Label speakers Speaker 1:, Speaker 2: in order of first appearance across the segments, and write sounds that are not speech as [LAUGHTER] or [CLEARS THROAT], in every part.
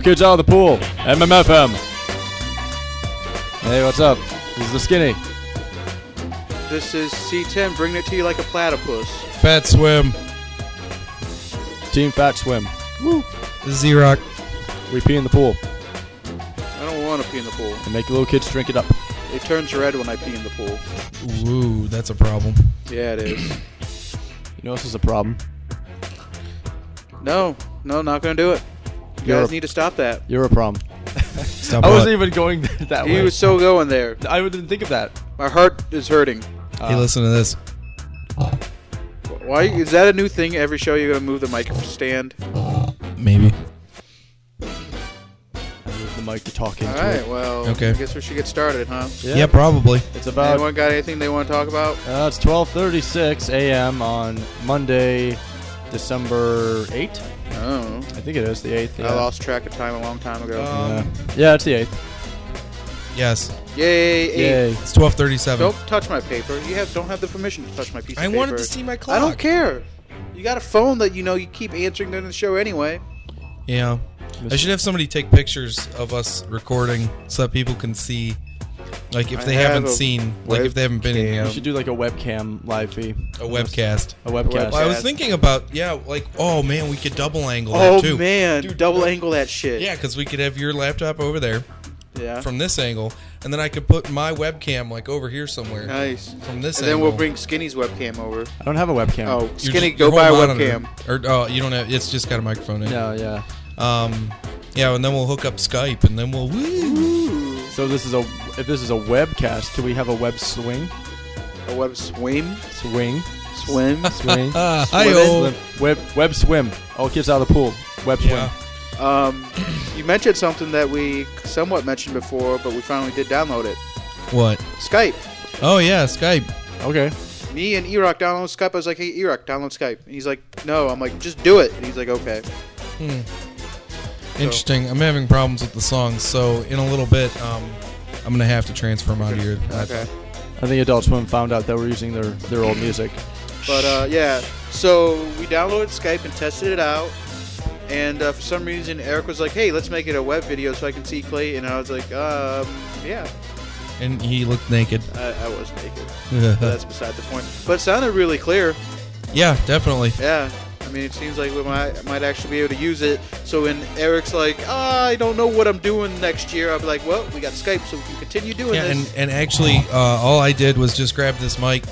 Speaker 1: All kids out of the pool. MMFM. Hey, what's up? This is the skinny.
Speaker 2: This is C10, bringing it to you like a platypus.
Speaker 3: Fat Swim.
Speaker 1: Team Fat Swim.
Speaker 3: Woo. This is E-Rock.
Speaker 1: We pee in the pool
Speaker 2: I don't want to pee in the pool.
Speaker 1: and make little kids drink it up.
Speaker 2: It turns red when I pee in the pool.
Speaker 3: Ooh, that's a problem.
Speaker 2: Yeah, it is.
Speaker 1: You know this is a problem.
Speaker 2: No, no, not gonna do it. You
Speaker 1: You're
Speaker 2: guys
Speaker 1: a-
Speaker 2: need to stop that.
Speaker 1: You're a problem. [LAUGHS]
Speaker 3: Stop
Speaker 1: I
Speaker 3: what?
Speaker 1: wasn't even going that way.
Speaker 2: He
Speaker 1: way.
Speaker 2: was so going there.
Speaker 1: I didn't think of that.
Speaker 2: My heart is hurting.
Speaker 3: Hey, listen to this.
Speaker 2: Why is that a new thing? Every show you're gonna move the mic stand.
Speaker 3: Maybe.
Speaker 1: I moved the mic to talk into
Speaker 2: All right,
Speaker 1: it.
Speaker 2: well,
Speaker 3: Okay.
Speaker 2: I guess we should get started, huh?
Speaker 3: Yeah, probably.
Speaker 1: It's about
Speaker 2: Anyone got anything they want to talk about?
Speaker 1: uh, it's 12:36 a.m. on Monday, December 8th.
Speaker 2: Oh,
Speaker 1: I think it is the 8th. Yeah.
Speaker 2: I lost track of time a long time ago.
Speaker 3: Um,
Speaker 1: yeah. yeah, it's the 8th.
Speaker 3: Yes.
Speaker 2: Yay! eight.
Speaker 1: Yay.
Speaker 3: It's 1237.
Speaker 2: Don't touch my paper. You have don't have the permission to touch my piece of
Speaker 3: I
Speaker 2: paper.
Speaker 3: wanted to see my clock.
Speaker 2: I don't care. You got a phone that you know you keep answering during the show anyway.
Speaker 3: Yeah. I should have somebody take pictures of us recording so that people can see. Like if
Speaker 2: I
Speaker 3: they
Speaker 2: have
Speaker 3: haven't
Speaker 2: a
Speaker 3: seen, like if they haven't been in
Speaker 2: webcam.
Speaker 3: you know,
Speaker 1: You should do like a webcam live feed.
Speaker 3: a webcast.
Speaker 1: A webcast.
Speaker 3: Well, I was thinking about yeah, like oh man, we could double angle
Speaker 2: Oh
Speaker 3: that too.
Speaker 2: man,
Speaker 3: Dude,
Speaker 2: double
Speaker 3: uh,
Speaker 2: angle that shit.
Speaker 3: Yeah, because we could have your laptop over there
Speaker 2: yeah.
Speaker 3: from this angle, and then I could put my webcam like over here somewhere
Speaker 2: nice.
Speaker 3: from this
Speaker 2: And
Speaker 3: angle.
Speaker 2: then we'll bring Skinny's webcam over.
Speaker 1: I don't have a webcam.
Speaker 2: Oh,
Speaker 3: You're
Speaker 2: Skinny,
Speaker 3: just-
Speaker 2: go
Speaker 3: your
Speaker 2: buy a
Speaker 3: whole
Speaker 2: webcam.
Speaker 3: Or oh, you don't have. It's just got a microphone in. it.
Speaker 1: No, yeah.
Speaker 3: Um, yeah, and then we'll hook up Skype, and then we'll. Woo.
Speaker 1: So this is a if this is a webcast, can we have a web swing?
Speaker 2: A web swim,
Speaker 1: Swing.
Speaker 2: swim. [LAUGHS]
Speaker 1: Swing. [LAUGHS]
Speaker 3: Ah,
Speaker 1: Swim. Swim. Web web swim. All kids out of the pool. Web swim.
Speaker 3: Yeah.
Speaker 2: um, you mentioned something that we somewhat mentioned before, but we finally did download it.
Speaker 3: What?
Speaker 2: Skype.
Speaker 3: Oh yeah, Skype.
Speaker 1: Okay.
Speaker 2: Me and Erock download Skype. I was like, "Hey, Erock, download Skype." And he's like, "No." I'm like, "Just do it." And he's like, "Okay."
Speaker 3: Hmm. Interesting. I'm having problems with the song, so in a little bit, um, I'm gonna have to transfer them out of your.
Speaker 2: Okay.
Speaker 1: I think Adult Swim found out that we're using their their old music.
Speaker 2: But uh, yeah, so we downloaded Skype and tested it out. And uh, for some reason, Eric was like, "Hey, let's make it a web video so I can see Clay." And I was like, "Um, yeah."
Speaker 3: And he looked naked.
Speaker 2: I, I was naked. But [LAUGHS] that's beside the point. But it sounded really clear.
Speaker 3: yeah, definitely.
Speaker 2: Yeah. I mean, it seems like we might, might actually be able to use it. So when Eric's like, ah, I don't know what I'm doing next year, I'll be like, well, we got Skype, so we can continue doing
Speaker 3: Yeah,
Speaker 2: this.
Speaker 3: and and actually, uh, all I did was just grab this mic,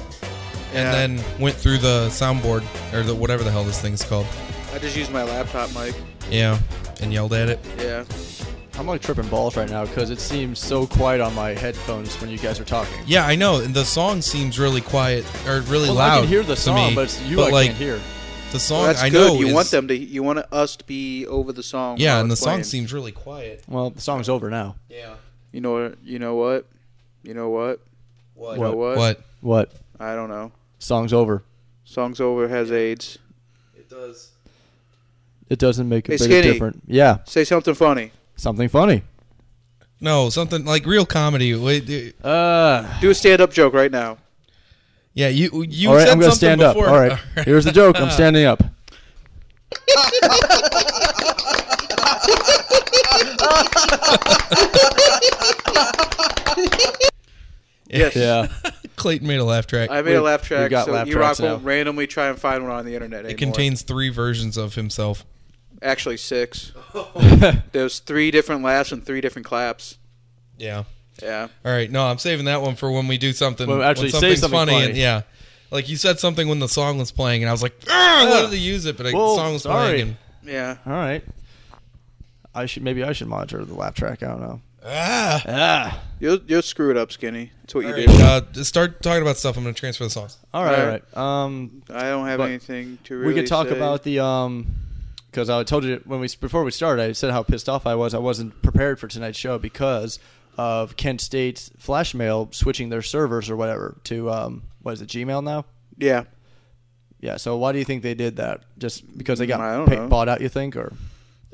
Speaker 2: Yeah.
Speaker 3: and then went through the soundboard or the whatever the hell this thing's called.
Speaker 2: I just used my laptop mic.
Speaker 3: Yeah, and yelled at it.
Speaker 2: Yeah.
Speaker 1: I'm like tripping balls right now because it seems so quiet on my headphones when you guys are talking.
Speaker 3: Yeah, I know. And the song seems really quiet or really
Speaker 1: Well,
Speaker 3: loud.
Speaker 1: I can hear the
Speaker 3: to
Speaker 1: song,
Speaker 3: me,
Speaker 1: but it's you
Speaker 3: but
Speaker 1: I
Speaker 3: like
Speaker 1: can't hear.
Speaker 3: The song,
Speaker 2: Well, that's
Speaker 3: I
Speaker 2: good. You
Speaker 3: is-
Speaker 2: want them to. You want us to be over the song.
Speaker 3: Yeah, and the
Speaker 2: it's
Speaker 3: song seems really quiet.
Speaker 1: Well, the song's over now.
Speaker 3: Yeah.
Speaker 2: You know what? You know what? You know what?
Speaker 3: What?
Speaker 2: You know what?
Speaker 3: What?
Speaker 1: What?
Speaker 2: I don't know.
Speaker 1: Song's over.
Speaker 2: Song's over. Has AIDS.
Speaker 3: It does.
Speaker 1: It doesn't make a
Speaker 2: Hey,
Speaker 1: big
Speaker 2: Skinny.
Speaker 1: difference. Yeah,
Speaker 2: Say something funny.
Speaker 1: something funny.
Speaker 3: No, something like real comedy. Wait, uh,
Speaker 1: Uh,
Speaker 2: Do a stand-up joke right now.
Speaker 3: Yeah, you you
Speaker 1: all right,
Speaker 3: said
Speaker 1: I'm gonna
Speaker 3: something
Speaker 1: stand up.
Speaker 3: before.
Speaker 1: All right, [LAUGHS] here's the joke. I'm standing up.
Speaker 2: Yes.
Speaker 1: Yeah. [LAUGHS]
Speaker 3: Clayton made a laugh track.
Speaker 2: I made
Speaker 1: We-
Speaker 2: a laugh
Speaker 1: we
Speaker 2: track,
Speaker 1: got
Speaker 2: so
Speaker 1: laugh
Speaker 2: E
Speaker 1: tracks
Speaker 2: Rock won't
Speaker 1: now.
Speaker 2: randomly try and find one on the internet anymore.
Speaker 3: it contains three versions of himself.
Speaker 2: actually six. [LAUGHS] There's three different laughs and three different claps.
Speaker 3: Yeah.
Speaker 2: Yeah.
Speaker 3: All right. No, I'm saving that one for when we do something.
Speaker 1: Well, actually
Speaker 3: when
Speaker 1: say
Speaker 3: something's
Speaker 1: something
Speaker 3: funny,
Speaker 1: funny.
Speaker 3: and yeah. Like you said something when the song was playing, and I was like, "Ah, I wanted to use it, but
Speaker 1: Well,
Speaker 3: the song was
Speaker 1: sorry.
Speaker 3: playing. And,
Speaker 2: Yeah.
Speaker 1: All right. I should maybe I should monitor the laugh track. I don't know.
Speaker 3: ah.
Speaker 1: Ah.
Speaker 2: You'll you'll screw it up, Skinny. That's what you
Speaker 3: All
Speaker 2: do.
Speaker 3: right, uh, just start talking about stuff. I'm going to transfer the songs.
Speaker 1: All right. All
Speaker 2: Alright.
Speaker 1: Um,
Speaker 2: I don't have anything to really
Speaker 1: we could talk
Speaker 2: say.
Speaker 1: about the um, because I told you when we before we started, I said how pissed off I was. I wasn't prepared for tonight's show because of Kent State's Flash Mail switching their servers or whatever to um, what is it, Gmail now?
Speaker 2: Yeah.
Speaker 1: Yeah. So why do you think they did that? Just because they got
Speaker 2: I don't
Speaker 1: pa-
Speaker 2: know.
Speaker 1: bought out? You think or?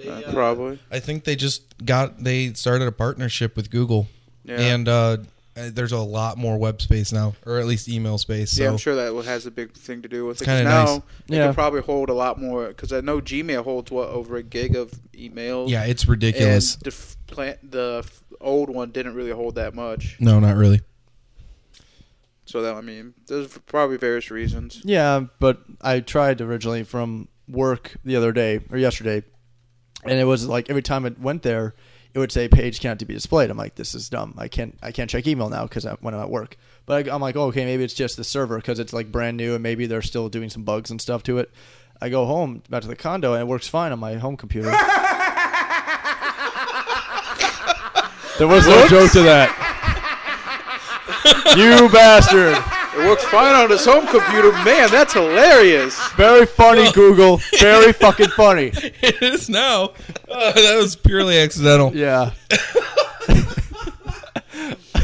Speaker 2: Uh, probably.
Speaker 3: I think they just got they started a partnership with Google,
Speaker 2: Yeah.
Speaker 3: and uh, uh, there's a lot more web space now, or at least email space. So
Speaker 2: Yeah, I'm sure that has a big thing to do with it. 'cause
Speaker 3: kinda
Speaker 2: now
Speaker 3: nice.
Speaker 2: they
Speaker 1: Yeah.
Speaker 2: can probably hold a lot more because I know Gmail holds what over a gig of email.
Speaker 3: yeah, it's ridiculous.
Speaker 2: And the f- plant, the f- old one didn't really hold that much.
Speaker 3: no, not really.
Speaker 2: So that I mean, there's probably various reasons.
Speaker 1: Yeah, but I tried originally from work the other day or yesterday, and it was like every time I went there, it would say page cannot be displayed. I'm like, this is dumb. I can't I can't check email now because when I'm at work. But I, I'm like, oh, okay, maybe it's just the server because it's like brand new and maybe they're still doing some bugs and stuff to it. I go home back to the condo and it works fine on my home computer. [LAUGHS] there was no joke to that. you bastard.
Speaker 2: It works fine on his home computer. Man, that's hilarious.
Speaker 1: Very funny, Google. [LAUGHS] Very fucking funny.
Speaker 3: it is now. Uh, that was purely accidental.
Speaker 1: Yeah.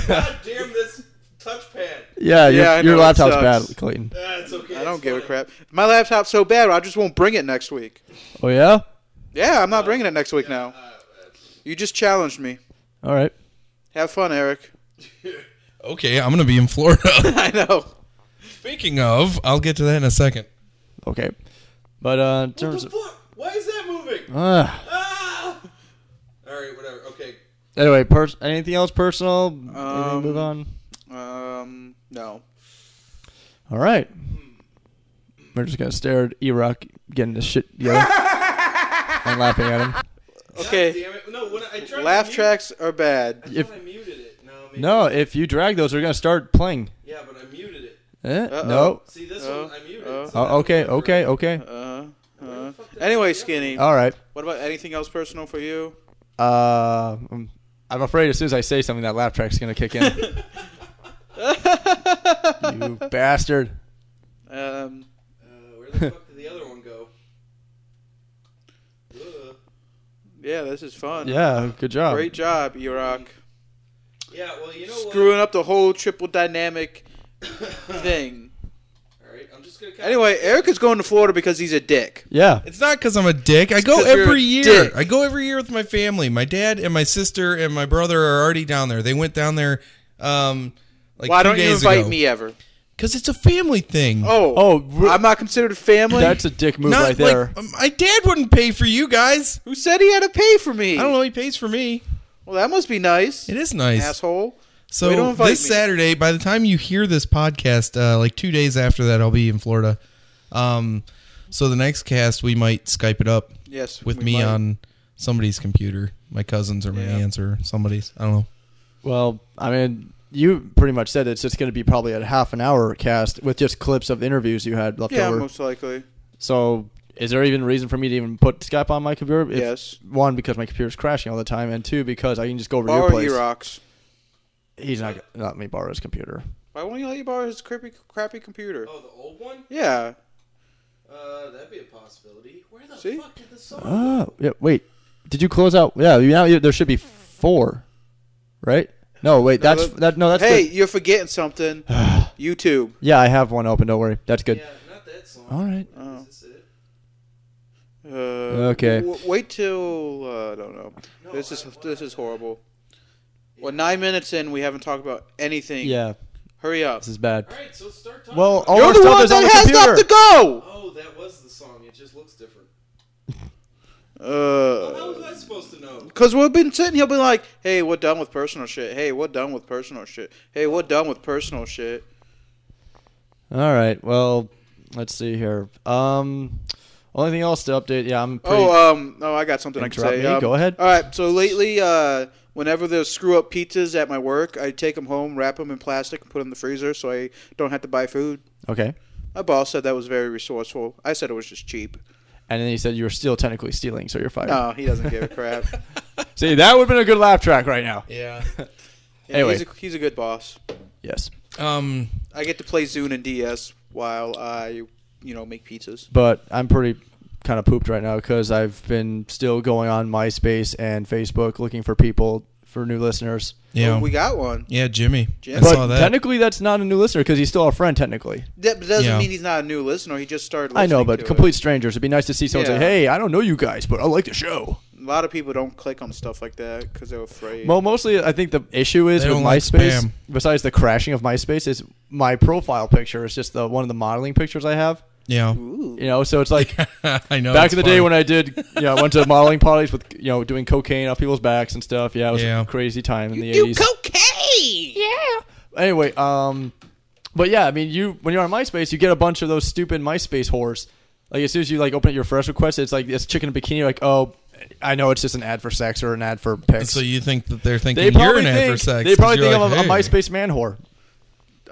Speaker 3: God damn this touchpad.
Speaker 1: Yeah, your,
Speaker 2: Yeah, I
Speaker 1: your laptop's bad, Clayton.
Speaker 3: That's okay.
Speaker 2: I don't give a crap. My laptop's so bad, I just won't bring it next week.
Speaker 1: Oh, yeah?
Speaker 2: Yeah, I'm not bringing it next week now. You just challenged me.
Speaker 1: All right.
Speaker 2: Have fun, Eric. [LAUGHS]
Speaker 3: Okay, I'm gonna be in Florida. [LAUGHS]
Speaker 2: I know.
Speaker 3: Speaking of, I'll get to that in a second.
Speaker 1: Okay. But uh, in terms of.
Speaker 3: fuck? Why is that moving?
Speaker 1: Uh,
Speaker 3: Ah! All right, whatever. Okay.
Speaker 1: anyway, pers- anything else personal? Anything
Speaker 2: Um,
Speaker 1: move on?
Speaker 2: Um, no.
Speaker 1: All right. We're just going to stare at E Rock getting this shit together [LAUGHS] and laughing at him.
Speaker 2: Okay.
Speaker 3: No, when I tried
Speaker 2: Laugh
Speaker 3: to mute-
Speaker 2: tracks are bad.
Speaker 3: I
Speaker 1: If-
Speaker 3: I muted it. No, maybe
Speaker 1: No, if you drag those, they're going to start playing.
Speaker 3: Yeah, but I muted it.
Speaker 1: Eh?
Speaker 2: Uh-oh.
Speaker 1: No.
Speaker 3: See this
Speaker 2: Oh,
Speaker 3: one? I muted.
Speaker 2: oh.
Speaker 3: so
Speaker 1: Oh,
Speaker 3: that
Speaker 1: okay,
Speaker 3: was
Speaker 1: okay, okay.
Speaker 2: Uh, uh. Anyway, Skinny.
Speaker 1: All right.
Speaker 2: What about anything else personal for you?
Speaker 1: Uh, I'm, I'm afraid as soon as I say something, that laugh track's going to kick in. [LAUGHS] you bastard.
Speaker 2: Um,
Speaker 3: Uh, where the fuck did the other one go? Ugh.
Speaker 2: Yeah, this is fun.
Speaker 1: Yeah, good job.
Speaker 2: Great job, E-Rock.
Speaker 3: Yeah, well, you know what?
Speaker 2: Screwing up the whole triple dynamic [COUGHS] thing.
Speaker 3: All right, I'm just gonna. Kinda
Speaker 2: Anyway, Eric is going to Florida because he's a dick.
Speaker 1: Yeah.
Speaker 3: It's not because I'm a dick. I go
Speaker 2: 'cause you're
Speaker 3: every
Speaker 2: a
Speaker 3: year.
Speaker 2: dick.
Speaker 3: I go every year with my family. My dad and my sister and my brother are already down there. They went down there, um, like
Speaker 2: Why
Speaker 3: two
Speaker 2: don't you
Speaker 3: days
Speaker 2: invite
Speaker 3: ago.
Speaker 2: me ever?
Speaker 3: Because it's a family thing.
Speaker 2: Oh,
Speaker 1: Oh,
Speaker 2: I'm not considered a family.
Speaker 1: That's a dick move
Speaker 3: Not
Speaker 1: right there.
Speaker 3: like um, my dad wouldn't pay for you guys.
Speaker 2: Who said he had to pay for me?
Speaker 3: I don't know. He pays for me.
Speaker 2: Well, that must be nice.
Speaker 3: It is nice.
Speaker 2: Asshole. Way to
Speaker 3: So
Speaker 2: invite
Speaker 3: this
Speaker 2: me.
Speaker 3: Saturday, by the time you hear this podcast, uh, like two days after that, I'll be in Florida. Um, so the next cast we might Skype it up
Speaker 2: Yes.
Speaker 3: with
Speaker 2: we
Speaker 3: me
Speaker 2: might.
Speaker 3: on somebody's computer, my cousin's or my
Speaker 2: Yeah.
Speaker 3: aunt's or somebody's. I don't know.
Speaker 1: Well, I mean, you pretty much said it's just going to be probably a half an hour cast with just clips of interviews you had left
Speaker 2: Yeah,
Speaker 1: over.
Speaker 2: most likely.
Speaker 1: So, is there even a reason for me to even put Skype on my computer? If-
Speaker 2: yes.
Speaker 1: One, because my computer's crashing all the time, and two, because I can just go over to your
Speaker 2: Borrow
Speaker 1: place.
Speaker 2: E-Rocks.
Speaker 1: He's not not let me borrow his computer.
Speaker 2: Why won't you let you borrow his crappy, crappy computer?
Speaker 3: Oh, the old one?
Speaker 2: Yeah.
Speaker 3: Uh, that'd be a possibility. Where the
Speaker 2: See?
Speaker 3: fuck did the song?
Speaker 1: Oh, yeah. Wait, did you close out? Yeah, now you, there should be four, right? No, wait.
Speaker 2: No,
Speaker 1: That's
Speaker 2: that-
Speaker 1: that. No, that's
Speaker 2: hey,
Speaker 1: good.
Speaker 2: you're forgetting something. [SIGHS] YouTube.
Speaker 1: Yeah, I have one open. Don't worry. That's good.
Speaker 3: Yeah, not that song.
Speaker 1: All right.
Speaker 2: Oh.
Speaker 3: Is this it?
Speaker 2: Uh,
Speaker 1: Okay.
Speaker 2: w- wait till uh, I don't know.
Speaker 3: No,
Speaker 2: this is
Speaker 3: I-
Speaker 2: this is horrible. Well, nine minutes in, we haven't talked about anything.
Speaker 1: Yeah,
Speaker 2: Hurry up.
Speaker 1: this is bad.
Speaker 3: All right, so start talking.
Speaker 1: Well, all
Speaker 2: You're the
Speaker 1: stuff
Speaker 2: one
Speaker 1: is on
Speaker 2: that
Speaker 1: the
Speaker 2: has
Speaker 1: computer.
Speaker 2: stuff to go.
Speaker 3: Oh, that was the song. It just looks different. Well, how was
Speaker 2: Uh,
Speaker 3: I supposed to know?
Speaker 2: Cause we've been sitting here, be like, "Hey, we're done with personal shit. Hey, we're done with personal shit. Hey, we're done with personal shit."
Speaker 1: All right. Well, let's see here. Um, only thing else to update. Yeah, I'm. Pretty,
Speaker 2: Oh, um, no, I got something I can say.
Speaker 1: me.
Speaker 2: Um,
Speaker 1: Go ahead.
Speaker 2: All right. So lately, uh, whenever there's screw up pizzas at my work, I take them home, wrap them in plastic, and put them in the freezer, so I don't have to buy food.
Speaker 1: okay.
Speaker 2: My boss said that was very resourceful. I said it was just cheap.
Speaker 1: And then he said you were still technically stealing, so you're fired.
Speaker 2: No, he doesn't give a crap. [LAUGHS]
Speaker 1: See, that would have been a good laugh track right now.
Speaker 3: Yeah. [LAUGHS]
Speaker 2: Yeah,
Speaker 1: Anyway.
Speaker 2: he's a, he's a good boss.
Speaker 1: Yes,
Speaker 3: Um.
Speaker 2: I get to play Zune and DS while I, you know, make pizzas.
Speaker 1: but I'm pretty kind of pooped right now because I've been still going on MySpace and Facebook looking for people for new listeners.
Speaker 3: Yeah.
Speaker 2: Oh, we got one.
Speaker 3: yeah, Jimmy.
Speaker 2: Jim.
Speaker 3: I
Speaker 1: but
Speaker 3: saw that.
Speaker 1: technically, that's not a new listener because he's still a friend. Technically,
Speaker 2: That doesn't
Speaker 3: Yeah.
Speaker 2: mean he's not a new listener. He just started.
Speaker 1: I know,
Speaker 2: listening
Speaker 1: but
Speaker 2: to
Speaker 1: complete strangers. It'd be nice to see someone say, "Hey, I don't know you guys, but I like the show."
Speaker 2: A lot of people don't click on stuff like that because they're afraid.
Speaker 1: Well, mostly I think the issue is
Speaker 3: They
Speaker 1: with
Speaker 3: don't like
Speaker 1: MySpace.
Speaker 3: spam.
Speaker 1: besides the crashing of MySpace, is my profile picture is just the one of the modeling pictures I have.
Speaker 3: Yeah.
Speaker 2: Ooh.
Speaker 1: You know, so it's like [LAUGHS]
Speaker 3: I know.
Speaker 1: back in the day when I did, you know, I went to modeling parties with, you know, doing cocaine off people's backs and stuff. Yeah, it was
Speaker 3: Yeah.
Speaker 1: a crazy time in the
Speaker 2: You
Speaker 1: eighties.
Speaker 2: cocaine. Yeah.
Speaker 1: Anyway, um, but yeah, I mean, you when you're on MySpace, you get a bunch of those stupid MySpace whores. Like as soon as you like open up your fresh request, it's like this chicken in a bikini. You're like, oh, I know it's just an ad for sex or an ad for pics.
Speaker 3: So you think that they're thinking
Speaker 1: they
Speaker 3: you're
Speaker 1: probably
Speaker 3: an ad for sex?
Speaker 1: they probably
Speaker 3: 'cause you're
Speaker 1: think I'm
Speaker 3: like,
Speaker 1: a, a MySpace man whore.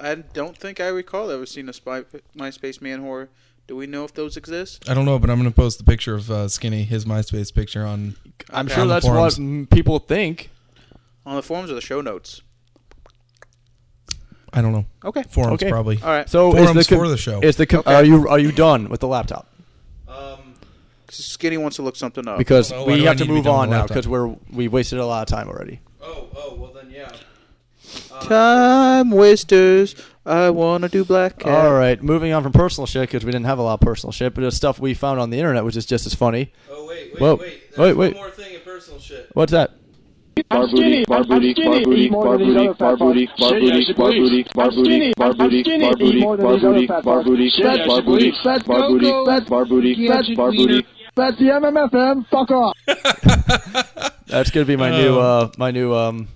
Speaker 2: I don't think I recall ever seeing a spy, MySpace man horror. Do we know if those exist?
Speaker 3: I don't know, but I'm going to post the picture of uh, Skinny, his MySpace picture on.
Speaker 1: I'm
Speaker 2: Okay.
Speaker 1: sure
Speaker 3: On
Speaker 1: that's
Speaker 3: forums.
Speaker 1: what people think.
Speaker 2: On the forums or the show notes?
Speaker 3: I don't know
Speaker 2: Okay.
Speaker 3: forums
Speaker 1: Okay.
Speaker 3: probably.
Speaker 2: All right.
Speaker 1: So
Speaker 3: Forums
Speaker 1: is the com-
Speaker 3: for the show.
Speaker 1: Is the com-
Speaker 2: Okay.
Speaker 1: are you are you done with the laptop?
Speaker 3: Um,
Speaker 2: Skinny wants to look something up.
Speaker 1: Because
Speaker 3: Oh,
Speaker 1: we have to
Speaker 3: need to be
Speaker 1: move on now because we're we wasted a lot of time already.
Speaker 3: oh, oh, well then, yeah.
Speaker 2: Time wasters. I wanna do black cat.
Speaker 1: All right, moving on from personal shit because we didn't have a lot of personal shit, but it's stuff we found on the internet, which is just as funny.
Speaker 3: Oh, wait, wait,
Speaker 1: Whoa.
Speaker 3: wait.
Speaker 1: There's Wait, wait.
Speaker 3: more thing in personal shit.
Speaker 1: What's that?
Speaker 4: I'm skinny. I'm skinny. Eat more than these other fat fucks. Shit, yes, you believe. I'm skinny. I'm skinny. Eat more than these other fat fucks. Shit, yes, you believe. That's go-go. That's Gadget wiener. That's the MMFM. Fuck off. [LAUGHS]
Speaker 1: That's gonna be my new [LAUGHS] uh my new um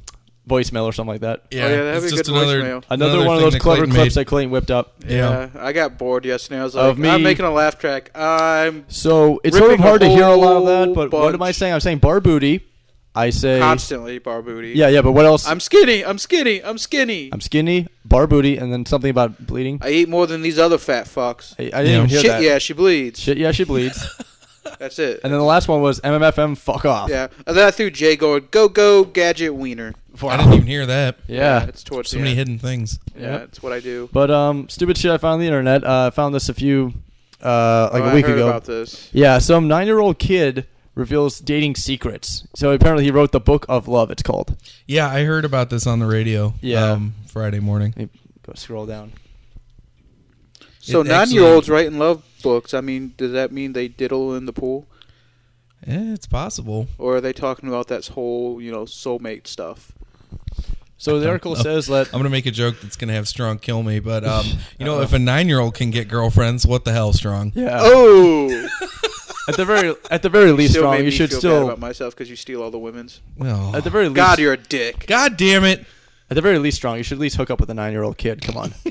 Speaker 1: voicemail or something like that.
Speaker 3: Yeah,
Speaker 2: Oh, yeah, that'd
Speaker 3: it's
Speaker 2: be a
Speaker 3: just
Speaker 2: good
Speaker 3: another,
Speaker 2: voicemail.
Speaker 1: Another, one of those clever
Speaker 3: Clayton
Speaker 1: clips
Speaker 3: made.
Speaker 1: that Clayton whipped up.
Speaker 3: Yeah.
Speaker 2: Yeah, I got bored yesterday. I was like,
Speaker 1: Of me-
Speaker 2: I'm making a laugh track. I'm
Speaker 1: So it's sort of hard to hear a lot of that,
Speaker 2: whole
Speaker 1: but what am I saying? I'm saying bar booty. I say
Speaker 2: constantly bar booty.
Speaker 1: yeah, yeah, but what else?
Speaker 2: I'm skinny. I'm skinny. I'm skinny.
Speaker 1: I'm skinny, bar booty, and then something about bleeding.
Speaker 2: I eat more than these other fat fucks.
Speaker 1: I, I didn't
Speaker 3: Yeah.
Speaker 1: even hear
Speaker 2: Shit,
Speaker 1: that.
Speaker 2: yeah, she bleeds.
Speaker 1: Shit, yeah, she bleeds. [LAUGHS]
Speaker 2: That's it.
Speaker 1: and then the last one was MMFM. Fuck off.
Speaker 2: yeah, and then I threw Jay going, go go gadget wiener.
Speaker 1: Wow.
Speaker 3: I didn't even hear that. [LAUGHS]
Speaker 1: Yeah.
Speaker 2: it's towards
Speaker 3: So
Speaker 2: the
Speaker 3: many
Speaker 2: end.
Speaker 3: hidden things.
Speaker 2: Yeah,
Speaker 1: Yep.
Speaker 2: that's what I do.
Speaker 1: But um, stupid shit I found on the internet. Uh, I found this a few, uh, like
Speaker 2: Oh,
Speaker 1: a week
Speaker 2: I heard
Speaker 1: ago.
Speaker 2: about this.
Speaker 1: Yeah, some nine-year-old kid reveals dating secrets. So apparently he wrote the book of love. It's called.
Speaker 3: Yeah, I heard about this on the radio.
Speaker 1: Yeah.
Speaker 3: um, Friday morning.
Speaker 1: Let me Go scroll down.
Speaker 2: So
Speaker 3: It
Speaker 2: nine year olds writing love books. I mean, does that mean they diddle in the pool,
Speaker 3: Yeah, it's possible.
Speaker 2: or are they talking about that whole you know soulmate stuff?
Speaker 1: So the article
Speaker 3: know.
Speaker 1: says that
Speaker 3: I'm gonna make a joke that's gonna have strong kill me, but um, you know, if a nine year old can get girlfriends, what the hell, strong?
Speaker 1: yeah,
Speaker 2: Oh, [LAUGHS]
Speaker 1: at the very at the very least,
Speaker 2: still
Speaker 1: strong.
Speaker 2: made
Speaker 1: You
Speaker 2: me
Speaker 1: should
Speaker 2: feel bad
Speaker 1: still
Speaker 2: about myself because you steal all the women's.
Speaker 3: Well,
Speaker 1: at the very least.
Speaker 2: God, you're a dick.
Speaker 3: God damn it!
Speaker 1: at the very least, strong. You should at least hook up with a nine-year-old kid. Come on. [LAUGHS]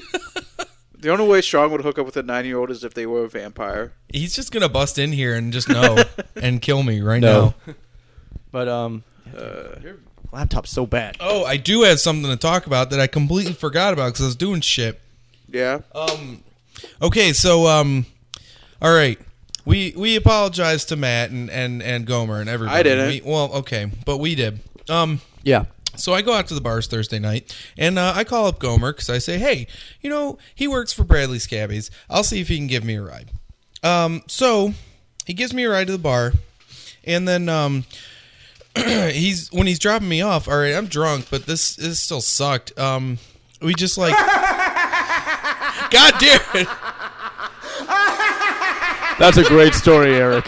Speaker 2: The only way Strong would hook up with a nine year old is if they were a vampire.
Speaker 3: He's just gonna bust in here and just know [LAUGHS] and kill me right
Speaker 1: No.
Speaker 3: now. [LAUGHS]
Speaker 1: But um,
Speaker 2: Uh,
Speaker 1: your laptop's so bad.
Speaker 3: Oh, I do have something to talk about that I completely forgot about because I was doing shit.
Speaker 2: yeah.
Speaker 3: Um, okay, so um, all right, we we apologize to Matt and and and Gomer and everybody.
Speaker 2: I didn't.
Speaker 3: We, well, okay, but we did. Um,
Speaker 1: Yeah.
Speaker 3: So I go out to the bars Thursday night, and uh, I call up Gomer because I say, "Hey, you know, he works for Bradley Scabbies. I'll see if he can give me a ride." Um, so he gives me a ride to the bar, and then um, [CLEARS THROAT] he's when he's dropping me off. All right, I'm drunk, but this this still sucked. Um, we just like, [LAUGHS] God damn it!
Speaker 1: That's a great story, Eric.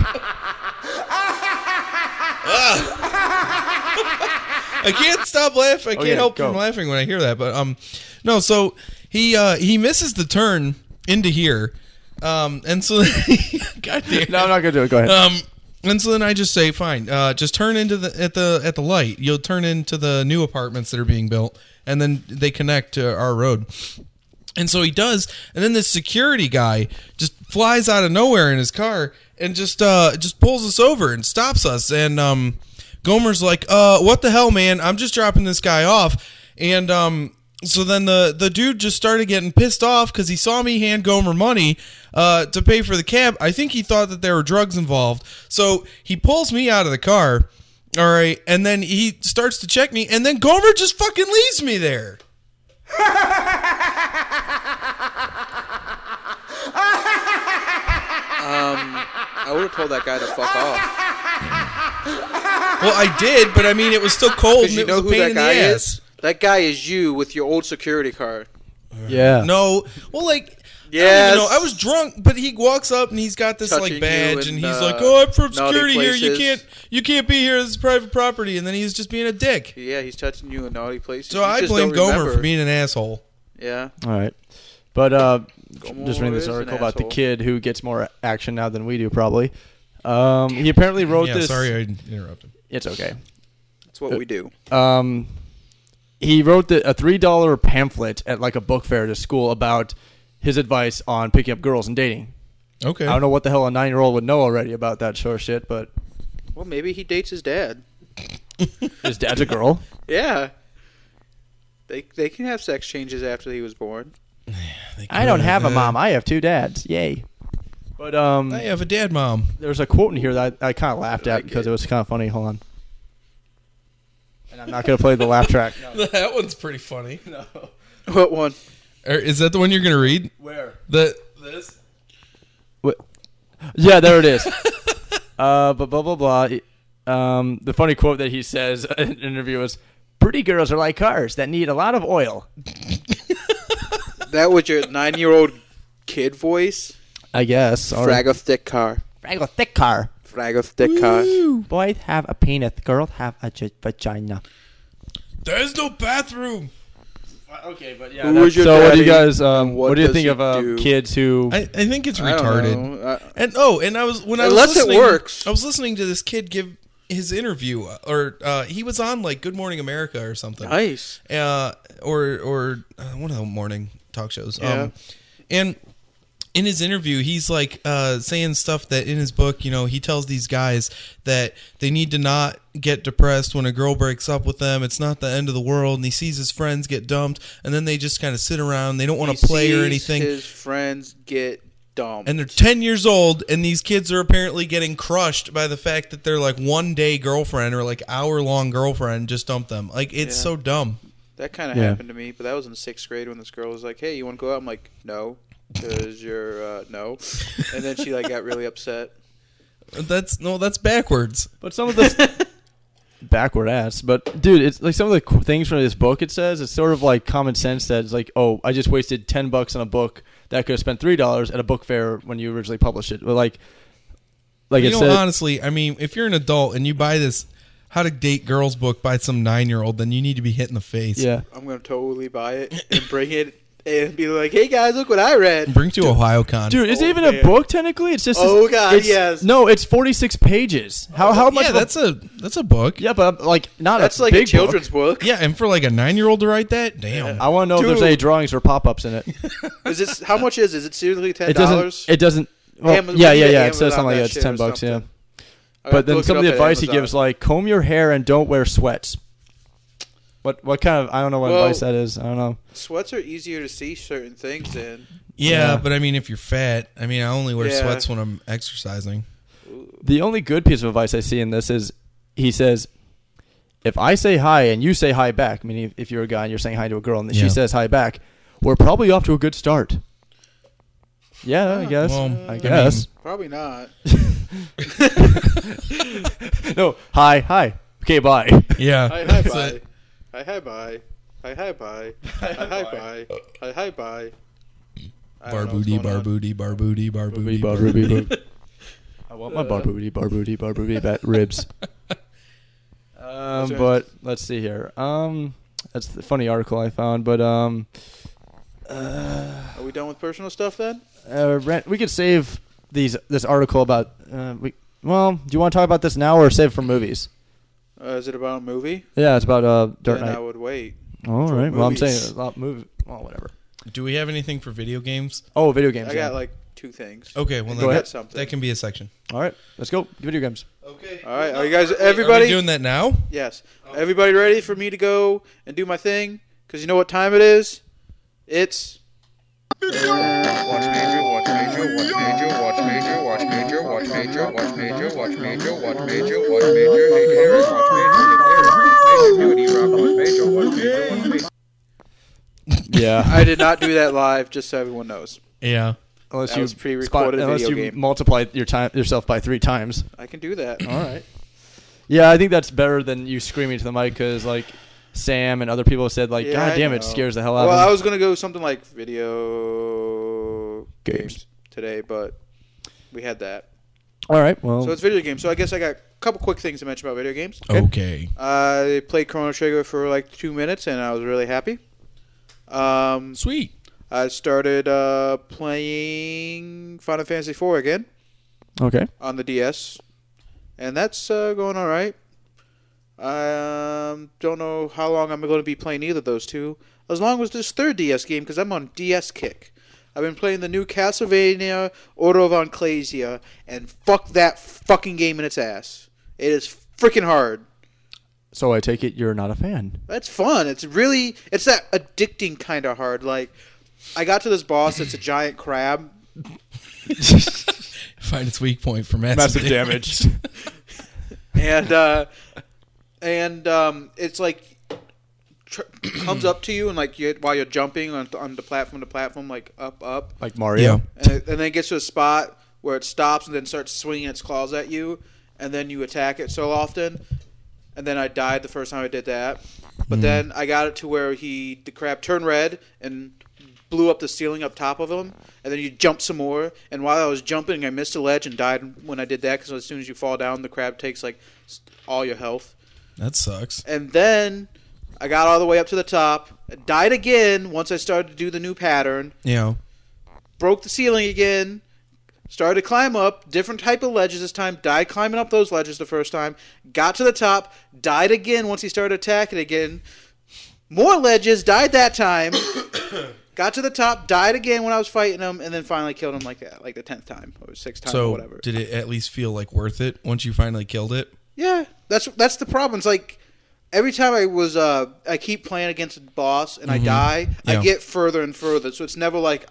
Speaker 3: I can't stop laughing. I can't
Speaker 1: Okay,
Speaker 3: help
Speaker 1: go.
Speaker 3: from laughing when I hear that. But um, no. So he uh he misses the turn into here, um, and so [LAUGHS] God damn.
Speaker 1: No, I'm not gonna do it. Go ahead.
Speaker 3: Um, and so then I just say, fine, uh, just turn into the at the at the light. You'll turn into the new apartments that are being built, and then they connect to our road. And so he does, and then this security guy just flies out of nowhere in his car and just uh just pulls us over and stops us. And um, Gomer's like, "Uh, what the hell, man? I'm just dropping this guy off." And um, so then the the dude just started getting pissed off because he saw me hand Gomer money uh to pay for the cab. I think he thought that there were drugs involved. So he pulls me out of the car. All right, and then he starts to check me, and then Gomer just fucking leaves me there. [LAUGHS]
Speaker 2: Um, I would have told that guy to fuck [LAUGHS] off.
Speaker 3: Well, I did, but I mean, it was still cold and
Speaker 2: you
Speaker 3: it
Speaker 2: know
Speaker 3: was a
Speaker 2: who
Speaker 3: pain
Speaker 2: that
Speaker 3: in the
Speaker 2: guy
Speaker 3: ass.
Speaker 2: is? That guy is you with your old security card.
Speaker 1: Yeah.
Speaker 3: No. Well, like. Yeah, don't
Speaker 2: Yes.
Speaker 3: even know. I was drunk, but he walks up and he's got this
Speaker 2: Touching
Speaker 3: like badge,
Speaker 2: in,
Speaker 3: and he's
Speaker 2: uh,
Speaker 3: like, "Oh, I'm from security here. You can't, you can't be here. This is private property." And then he's just being a dick.
Speaker 2: Yeah, he's touching you in naughty places.
Speaker 3: So
Speaker 2: You
Speaker 3: I
Speaker 2: just
Speaker 3: blame
Speaker 2: don't
Speaker 3: Gomer
Speaker 2: remember.
Speaker 3: for being an asshole.
Speaker 2: Yeah.
Speaker 1: All right. But uh,
Speaker 2: Gomer
Speaker 1: just reading this article about the kid who gets more action now than we do, probably. Um, he apparently wrote
Speaker 3: yeah,
Speaker 1: this.
Speaker 3: sorry I interrupted.
Speaker 1: It's okay.
Speaker 2: That's what we do.
Speaker 1: Um, he wrote the, a three dollar pamphlet at like a book fair at his school about his advice on picking up girls and dating.
Speaker 3: Okay.
Speaker 1: I don't know what the hell a nine year old would know already about that sort of shit, but
Speaker 2: Well, maybe he dates his dad. [LAUGHS]
Speaker 1: his dad's a girl.
Speaker 2: Yeah. They they can have sex changes after he was born.
Speaker 3: They
Speaker 1: I don't
Speaker 3: could,
Speaker 1: have a
Speaker 3: uh,
Speaker 1: mom. I have two dads. Yay. But um,
Speaker 3: I have a dad mom.
Speaker 1: there's a quote in here that I, I kind of laughed at
Speaker 2: like
Speaker 1: because
Speaker 2: it.
Speaker 1: it was kind of funny. Hold on. And I'm not gonna play the laugh track. [LAUGHS]
Speaker 3: that one's pretty funny. [LAUGHS] No.
Speaker 2: What one?
Speaker 3: Or is that the one you're gonna read?
Speaker 1: Where?
Speaker 3: The this.
Speaker 1: What? Yeah, there it is. [LAUGHS] uh, but blah blah blah. Um, the funny quote that he says in an interview was, "Pretty girls are like cars that need a lot of oil."
Speaker 2: That was your nine year old kid voice.
Speaker 1: I guess. Or
Speaker 2: Frag a thick car.
Speaker 1: Fraggle thick car.
Speaker 2: Frag stick thick car.
Speaker 1: Boys have a penis. Girls have a j- vagina.
Speaker 3: There's no bathroom.
Speaker 1: Okay, but yeah.
Speaker 2: Who was your
Speaker 1: so, what do you
Speaker 2: daddy
Speaker 1: guys? Um,
Speaker 2: and
Speaker 1: what,
Speaker 2: what
Speaker 1: do you
Speaker 2: does
Speaker 1: think
Speaker 2: he
Speaker 1: of uh,
Speaker 2: do?
Speaker 1: kids who?
Speaker 3: I, I think it's
Speaker 2: I don't
Speaker 3: retarded.
Speaker 2: know. I-
Speaker 3: And oh, and I was when I was
Speaker 2: Unless it
Speaker 3: listening,
Speaker 2: works.
Speaker 3: I was listening to this kid give his interview, or uh, he was on like Good Morning America or something,
Speaker 2: nice.
Speaker 3: uh, or or uh, one of the morning talk shows.
Speaker 2: Yeah.
Speaker 3: Um, and in his interview, he's like uh, saying stuff that in his book, you know, he tells these guys that they need to not get depressed when a girl breaks up with them. It's not the end of the world. And he sees his friends get dumped, and then they just kind of sit around. They don't want to play or anything.
Speaker 2: His friends get dumped,
Speaker 3: and they're 10 years old and these kids are apparently getting crushed by the fact that their like one day girlfriend or like hour long girlfriend just dumped them like it's
Speaker 2: Yeah.
Speaker 3: so dumb
Speaker 2: that kind of
Speaker 1: Yeah.
Speaker 2: happened to me, but that was in sixth grade when this girl was like, "Hey, you want to go out?" I'm like, "No." Because you're uh, no, and then she like got really upset.
Speaker 3: that's no that's backwards
Speaker 1: But some of the [LAUGHS] backward ass. But dude, it's like some of the qu- things from this book. It says it's sort of like common sense that it's like, oh, I just wasted ten bucks on a book that I could have spent three dollars at a book fair when you originally published it. But like, like
Speaker 3: you
Speaker 1: it
Speaker 3: know
Speaker 1: said,
Speaker 3: honestly i mean if you're an adult and you buy this how to date girls book by some nine year old then you need to be hit in the face
Speaker 1: yeah.
Speaker 2: I'm gonna totally buy it and bring it and be like, "Hey guys, look what I read."
Speaker 3: bring to Ohayocon
Speaker 1: Dude, is it
Speaker 2: Oh,
Speaker 1: even
Speaker 2: man.
Speaker 1: a book technically? It's just
Speaker 2: Oh, God,
Speaker 1: it's-
Speaker 2: yes.
Speaker 1: No, it's forty six pages. How how much?
Speaker 3: yeah
Speaker 1: a-
Speaker 3: that's a that's a book
Speaker 1: yeah, but like not
Speaker 2: That's
Speaker 1: a
Speaker 2: like
Speaker 1: big
Speaker 2: a children's
Speaker 1: book.
Speaker 2: book.
Speaker 3: yeah and for like a nine year old to write that damn
Speaker 1: I want to know if there's any drawings or pop ups in it. [LAUGHS]
Speaker 2: Is this how much is? it? Is it seriously ten
Speaker 1: It doesn't.
Speaker 2: dollars?
Speaker 1: It doesn't. Well,
Speaker 2: Amazon-
Speaker 1: yeah,
Speaker 2: we
Speaker 1: yeah,
Speaker 2: get
Speaker 1: yeah. It says
Speaker 2: Amazon
Speaker 1: something like
Speaker 2: that
Speaker 1: that. It's ten
Speaker 2: or
Speaker 1: bucks. Yeah. But then some of the advice he gives, like comb your hair and don't wear sweats. What what kind of I don't know what
Speaker 2: Well-
Speaker 1: advice that is. I don't know.
Speaker 2: sweats are easier to see certain things in.
Speaker 3: yeah,
Speaker 1: Yeah.
Speaker 3: but i mean if you're fat i mean i only wear
Speaker 2: Yeah.
Speaker 3: sweats when i'm exercising
Speaker 1: The only good piece of advice I see in this is he says, if I say hi and you say hi back, meaning if you're a guy and you're saying hi to a girl and
Speaker 3: Yeah.
Speaker 1: she says hi back, we're probably off to a good start. Yeah, I guess.
Speaker 3: Well, uh,
Speaker 1: I
Speaker 3: I
Speaker 1: guess.
Speaker 2: Probably not. [LAUGHS] [LAUGHS]
Speaker 1: no, hi, hi. Okay, bye.
Speaker 3: yeah
Speaker 2: Hi, hi,
Speaker 3: that's
Speaker 2: bye.
Speaker 3: It.
Speaker 2: Hi, hi, bye. Hi, hi, bye. [LAUGHS] Hi, hi, bye. Hi, hi, bye. I don't know what's
Speaker 3: Barbooty,
Speaker 2: going on.
Speaker 3: barbooty, barbooty, barbooty,
Speaker 1: Bar
Speaker 3: barbooty.
Speaker 1: booty, bar- [LAUGHS] I want my bar booty, bar booty, bar booty bat ribs. [LAUGHS] Um, but let's see here. Um, that's the funny article I found. But um,
Speaker 2: Are we done with personal stuff then?
Speaker 1: uh, Brent, we could save these this article about. Uh, we well, do you want to talk about this now or save for movies?
Speaker 2: Uh, is it about a movie?
Speaker 1: Yeah, it's about uh, Dark
Speaker 2: then I would wait.
Speaker 1: All right. Well, I'm
Speaker 2: movies.
Speaker 1: saying about movie. Well, whatever.
Speaker 3: Do we have anything for video games?
Speaker 1: Oh, video games.
Speaker 2: I
Speaker 1: yeah.
Speaker 2: got like two things.
Speaker 3: Okay, well
Speaker 2: Go
Speaker 3: then
Speaker 2: ahead.
Speaker 3: that,
Speaker 2: Something.
Speaker 3: that can be a section.
Speaker 1: All right, let's go. Video games.
Speaker 3: Okay.
Speaker 2: All right, are you guys,
Speaker 3: Are
Speaker 2: everybody?
Speaker 3: we doing that now?
Speaker 2: yes. Everybody ready for me to go and do my thing? Because you know what time it is? It's.
Speaker 5: Watch major, watch major, watch major, watch major, watch major, watch major, watch major, watch major, watch major, watch major, hey Eric, watch major, hey Eric, watch major, Beauty Rock, watch major, watch major, watch major.
Speaker 1: Yeah.
Speaker 2: I did not do that live, just so everyone knows.
Speaker 3: Yeah.
Speaker 1: unless
Speaker 2: That
Speaker 1: you
Speaker 2: was pre-recorded
Speaker 1: unless
Speaker 2: video
Speaker 1: you
Speaker 2: game.
Speaker 1: multiply your time yourself by three times.
Speaker 2: I can do that.
Speaker 1: All right. Yeah, I think that's better than you screaming to the mic because, like, Sam and other people said like,
Speaker 2: Yeah,
Speaker 1: God
Speaker 2: I
Speaker 1: damn it,
Speaker 2: know.
Speaker 1: scares the hell out of it.
Speaker 2: Well,
Speaker 1: of
Speaker 2: I was gonna go something like video
Speaker 1: Games.
Speaker 2: games, today, but we had that.
Speaker 1: All right, well,
Speaker 2: So it's video games. So I guess I got a couple quick things to mention about video games.
Speaker 3: Okay.
Speaker 2: I played Chrono Trigger for like two minutes, and I was really happy. Um,
Speaker 3: Sweet.
Speaker 2: I started uh, playing Final Fantasy IV again
Speaker 1: okay.
Speaker 2: on the DS, and that's uh, going all right. I um, don't know how long I'm going to be playing either of those two, as long as this third DS game, because I'm on DS kick. I've been playing the new Castlevania Order of Ecclesia, and fuck that fucking game in its ass. It is freaking hard.
Speaker 1: So I take it you're not a fan.
Speaker 2: That's fun. It's really it's that addicting kind of hard. Like I got to this boss. It's a giant crab. [LAUGHS]
Speaker 3: Find its weak point for massive,
Speaker 1: Massive damage. [LAUGHS]
Speaker 2: and uh, and um, it's like tr- [CLEARS THROAT] comes up to you and like you, while you're jumping on, on the platform to platform, like up up,
Speaker 1: like Mario.
Speaker 3: Yeah.
Speaker 2: and, it, and then it gets to a spot where it stops and then starts swinging its claws at you, and then you attack it so often. And then I died the first time I did that, but then I got it to where he the crab turned red and blew up the ceiling up top of him, and then you jump some more. And while I was jumping, I missed a ledge and died when I did that because as soon as you fall down, the crab takes like all your health.
Speaker 3: That sucks.
Speaker 2: And then I got all the way up to the top, died again once I started to do the new pattern,
Speaker 3: You know.
Speaker 2: broke the ceiling again, started to climb up, different type of ledges this time, died climbing up those ledges the first time, got to the top, died again once he started attacking again, more ledges, died that time, [COUGHS] got to the top, died again when I was fighting him, and then finally killed him like that, like the tenth time or sixth time or
Speaker 3: So
Speaker 2: whatever.
Speaker 3: did it at least feel like worth it once you finally killed it?
Speaker 2: Yeah, that's that's the problem. It's like every time I was uh I keep playing against a boss and I die,
Speaker 3: Mm-hmm. Yeah.
Speaker 2: I get further and further. So it's never like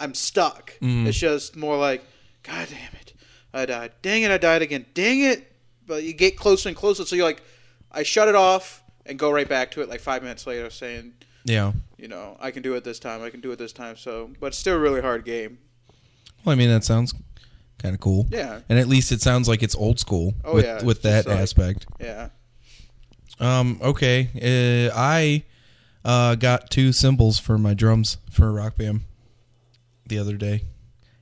Speaker 2: I'm stuck.
Speaker 3: Mm-hmm.
Speaker 2: It's just more like, God damn it, I died. Dang it, I died again. Dang it. But you get closer and closer. So you're like, I shut it off and go right back to it like five minutes later, saying,
Speaker 3: Yeah.
Speaker 2: you know, I can do it this time. I can do it this time. So, but it's still a really hard game.
Speaker 3: Well, I mean that sounds kind of cool.
Speaker 2: Yeah.
Speaker 3: And at least it sounds like it's old school
Speaker 2: Oh,
Speaker 3: with
Speaker 2: yeah,
Speaker 3: with that
Speaker 2: like-
Speaker 3: aspect.
Speaker 2: Yeah.
Speaker 3: Um. Okay. Uh, I uh, got two cymbals for my drums for a rock band the other day,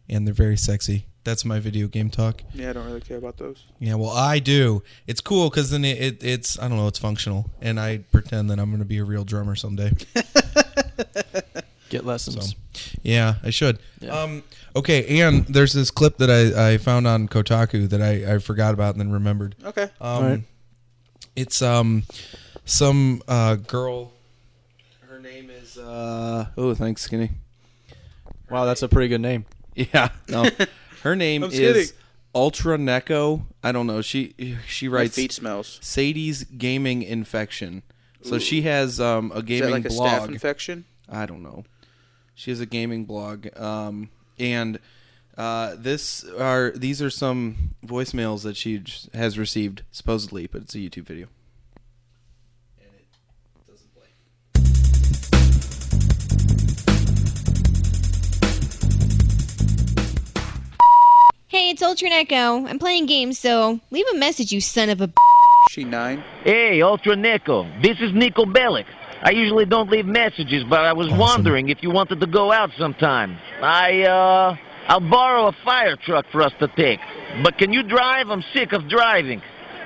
Speaker 3: and they're very sexy. That's my video game talk.
Speaker 2: Yeah, I don't really care about those.
Speaker 3: Yeah, well, I do. It's cool because then it, it, it's I don't know, it's functional, and I pretend that I'm going to be a real drummer someday. [LAUGHS]
Speaker 1: Get lessons.
Speaker 3: So, yeah, I should.
Speaker 1: Yeah.
Speaker 3: Um, okay, and there's this clip that I, I found on Kotaku that I, I forgot about and then remembered.
Speaker 2: Okay.
Speaker 3: Um,
Speaker 1: Alright.
Speaker 3: It's um some uh, girl. Her name is uh,
Speaker 6: oh, thanks, Skinny.
Speaker 1: Wow, that's a pretty good name. [LAUGHS]
Speaker 6: Yeah, no. [LAUGHS] Her name is
Speaker 2: kidding.
Speaker 6: Ultra Neko. I don't know. She she
Speaker 2: My
Speaker 6: writes
Speaker 2: feet smells.
Speaker 6: Sadie's Gaming Infection. So she has um, a
Speaker 2: Is
Speaker 6: gaming
Speaker 2: that like a
Speaker 6: blog.
Speaker 2: staph infection?
Speaker 6: I don't know. She has a gaming blog, um, and uh, this are these are some voicemails that she has received supposedly, but it's a YouTube video. And it doesn't play.
Speaker 7: Hey, it's Ultra Neko. I'm playing games, so leave a message, you son of a.
Speaker 2: She nine.
Speaker 8: Hey, Ultra Nico. This is Niko Bellic. I usually don't leave messages, but I was
Speaker 3: Awesome.
Speaker 8: wondering if you wanted to go out sometime. I, uh, I'll borrow a fire truck for us to take. But can you drive? I'm sick of driving.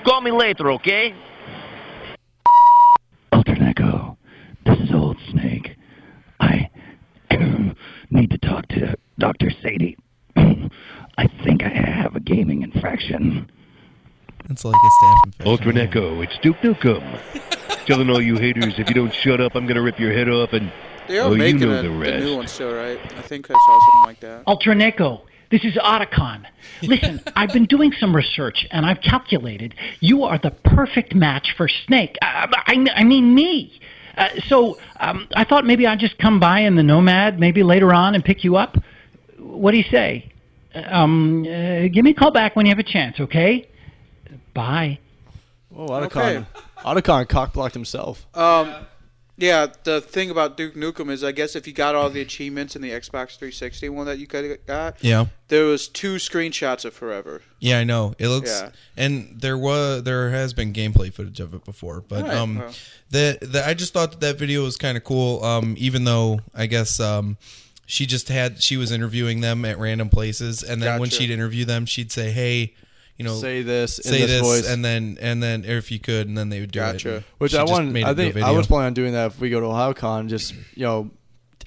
Speaker 8: Call me later, okay?
Speaker 9: Ultra Neko, this is Old Snake. I [CLEARS THROAT] need to talk to Dr. Sadie. [CLEARS THROAT] I think I have a gaming infection.
Speaker 3: It's like a staph infection.
Speaker 10: Ultra Neko, it's Duke Nukem. [LAUGHS] Telling all you haters, if you don't shut up, I'm gonna rip your head off and
Speaker 2: They are
Speaker 10: Oh, you know
Speaker 2: a,
Speaker 10: the
Speaker 2: the
Speaker 10: rest.
Speaker 2: new one still, right? I think I saw something like that.
Speaker 11: Ultra Neko, this is Otacon. Listen, [LAUGHS] I've been doing some research and I've calculated you are the perfect match for Snake. Uh, I, I mean, me. Uh, so um, I thought maybe I'd just come by in the Nomad, maybe later on, and pick you up. What do you say? Um, uh, give me a call back when you have a chance, okay? Bye.
Speaker 1: Oh, Otacon.
Speaker 2: Okay.
Speaker 1: Otacon cock blocked himself.
Speaker 2: Um, Yeah, the thing about Duke Nukem is, I guess if you got all the achievements in the Xbox 360 one that you could have got,
Speaker 3: Yeah.
Speaker 2: there was two screenshots of Forever.
Speaker 3: Yeah, I know. It looks
Speaker 2: Yeah.
Speaker 3: and there was there has been gameplay footage of it before, but
Speaker 2: Alright,
Speaker 3: um
Speaker 2: well.
Speaker 3: the, the I just thought that that video was kind of cool um even though I guess um she just had she was interviewing them at random places and then when she'd interview them she'd say, "Hey, you know,
Speaker 1: Say this in
Speaker 3: say
Speaker 1: this
Speaker 3: this,
Speaker 1: voice.
Speaker 3: and then and then if you could, and then they would do it.
Speaker 1: Which
Speaker 3: she
Speaker 1: I
Speaker 3: just
Speaker 1: want. I
Speaker 3: it into a
Speaker 1: think I
Speaker 3: video.
Speaker 1: was planning on doing that if we go to Ohayocon. Just you know,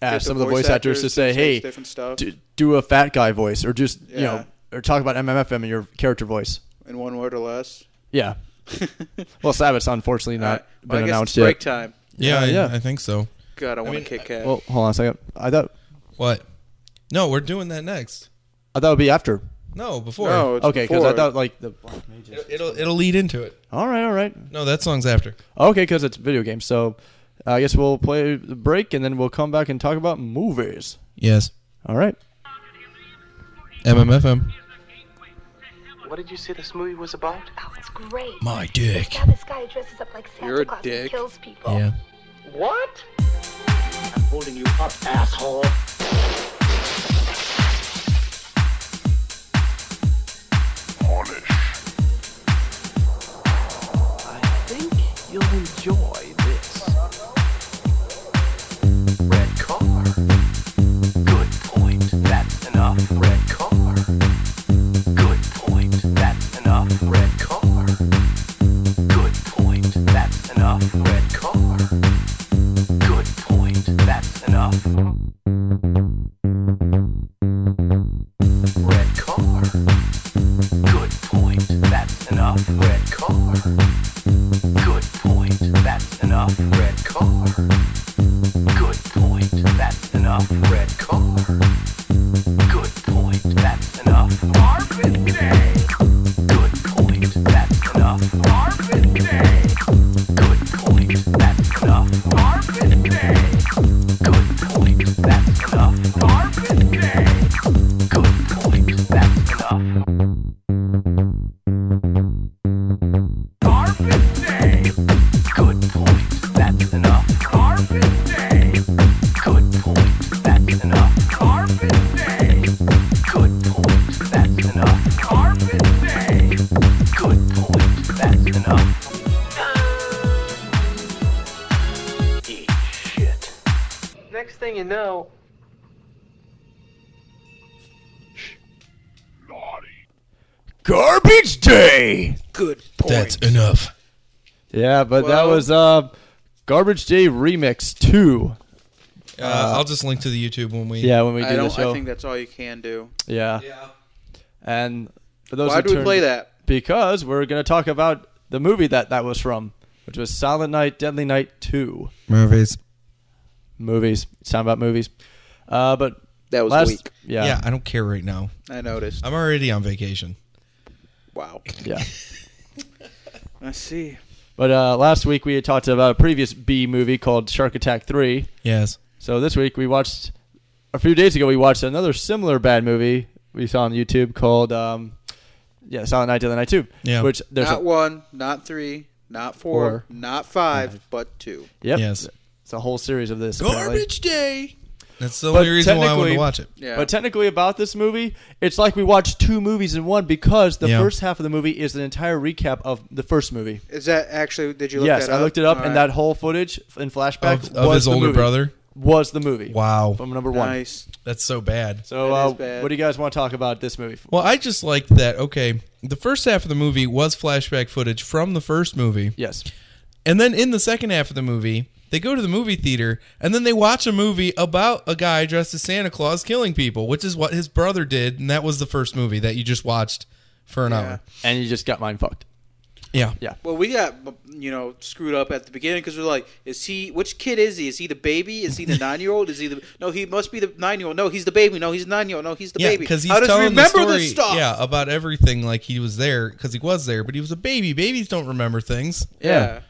Speaker 1: ask
Speaker 2: the
Speaker 1: some of the
Speaker 2: voice
Speaker 1: voice actors,
Speaker 2: actors
Speaker 1: to
Speaker 2: to
Speaker 1: say,
Speaker 2: say
Speaker 1: "Hey,
Speaker 2: different stuff."
Speaker 1: do, do a fat guy voice, or just you know, or talk about MMFM in your character voice."
Speaker 2: In one word or less.
Speaker 1: Yeah. [LAUGHS] well, Sabbath's unfortunately not
Speaker 2: Alright. Well, I
Speaker 1: been
Speaker 2: guess
Speaker 1: announced
Speaker 2: it's
Speaker 1: yet.
Speaker 2: break time.
Speaker 3: Yeah, I,
Speaker 1: yeah.
Speaker 3: I think so.
Speaker 2: God, I want a Kit Kat.
Speaker 1: Well, hold on a second. I thought
Speaker 3: What? No, we're doing that next.
Speaker 1: I thought it would be after.
Speaker 3: No, before.
Speaker 2: No, it's
Speaker 1: okay, because I
Speaker 2: before.
Speaker 1: thought like the.
Speaker 3: It'll it'll lead into it.
Speaker 1: All right, all right.
Speaker 3: No, that song's after.
Speaker 1: Okay, because it's video games. So I guess we'll play the break and then we'll come back and talk about movies.
Speaker 3: Yes.
Speaker 1: All right.
Speaker 3: MMFM.
Speaker 12: What did you say this movie was about?
Speaker 13: Oh, it's great.
Speaker 3: My dick.
Speaker 13: Now this guy dresses up like Santa
Speaker 2: You're a
Speaker 13: Claus
Speaker 2: dick.
Speaker 13: and kills people.
Speaker 3: Yeah.
Speaker 12: What? I'm holding you up, asshole. You know,
Speaker 1: Garbage Day.
Speaker 2: Good point.
Speaker 3: That's enough.
Speaker 1: Yeah, but that was uh, Garbage Day Remix Two.
Speaker 3: Uh, I'll just link to the YouTube when we.
Speaker 1: Yeah, when we
Speaker 2: I
Speaker 1: do the
Speaker 2: don't.
Speaker 1: show.
Speaker 2: I think that's all you can do.
Speaker 1: yeah. Yeah. And for those
Speaker 2: Why
Speaker 1: who
Speaker 2: do we play that?
Speaker 1: Because we're going to talk about the movie that that was from, which was Silent Night, Deadly Night Two.
Speaker 3: Movies.
Speaker 1: Movies. It's time about movies. Uh, but
Speaker 2: That was
Speaker 1: last,
Speaker 2: weak.
Speaker 1: Yeah.
Speaker 3: Yeah. I don't care right now.
Speaker 2: I noticed.
Speaker 3: I'm already on vacation.
Speaker 2: Wow.
Speaker 1: Yeah. [LAUGHS]
Speaker 2: I see.
Speaker 1: But uh, last week we had talked about a previous B movie called Shark Attack Three.
Speaker 3: Yes.
Speaker 1: So this week we watched a few days ago we watched another similar bad movie we saw on YouTube called um, yeah Silent Night Deadly Night Two.
Speaker 3: Yeah.
Speaker 1: Which there's
Speaker 2: not
Speaker 1: a,
Speaker 2: one, not three, not four,
Speaker 1: Four.
Speaker 2: not five, but two.
Speaker 1: yep.
Speaker 3: Yes.
Speaker 1: It's a whole series of this. apparently.
Speaker 3: Garbage Day. That's the
Speaker 1: But
Speaker 3: only reason why I wanted
Speaker 1: technically-
Speaker 3: to watch it.
Speaker 2: Yeah.
Speaker 1: But technically, about this movie, it's like we watched two movies in one because the
Speaker 3: Yeah.
Speaker 1: first half of the movie is an entire recap of the first movie.
Speaker 2: Is that actually? Did you look
Speaker 1: yes,
Speaker 2: that
Speaker 1: I looked it up,
Speaker 2: All
Speaker 1: and
Speaker 2: right.
Speaker 1: that whole footage in flashback
Speaker 3: Of, of
Speaker 1: was
Speaker 3: his
Speaker 1: the
Speaker 3: older
Speaker 1: movie.
Speaker 3: brother.
Speaker 1: was the movie.
Speaker 3: Wow.
Speaker 1: from number one.
Speaker 2: nice.
Speaker 3: That's so bad.
Speaker 1: So,
Speaker 2: That
Speaker 1: uh,
Speaker 2: is bad.
Speaker 1: what do you guys want to talk about this movie?
Speaker 3: Well, I just liked that. Okay, the first half of the movie was flashback footage from the first movie,
Speaker 1: Yes,
Speaker 3: and then in the second half of the movie, they go to the movie theater and then they watch a movie about a guy dressed as Santa Claus killing people, which is what his brother did, and that was the first movie that you just watched for an
Speaker 2: Yeah.
Speaker 3: hour.
Speaker 1: and you just got mind fucked.
Speaker 3: Yeah.
Speaker 1: Yeah.
Speaker 2: Well, we got you know screwed up at the beginning because we're like, is he? Which kid is he? Is he the baby? Is he the [LAUGHS] nine year old? Is he the? No, he must be the nine year old. No, he's the baby. No, he's the nine year old. No, he's the
Speaker 3: yeah,
Speaker 2: baby.
Speaker 3: because he's
Speaker 2: How does he
Speaker 3: telling
Speaker 2: remember
Speaker 3: the story,
Speaker 2: this stuff?
Speaker 3: Yeah, about everything like he was there because he was there, but he was a baby. Babies don't remember things.
Speaker 2: Yeah.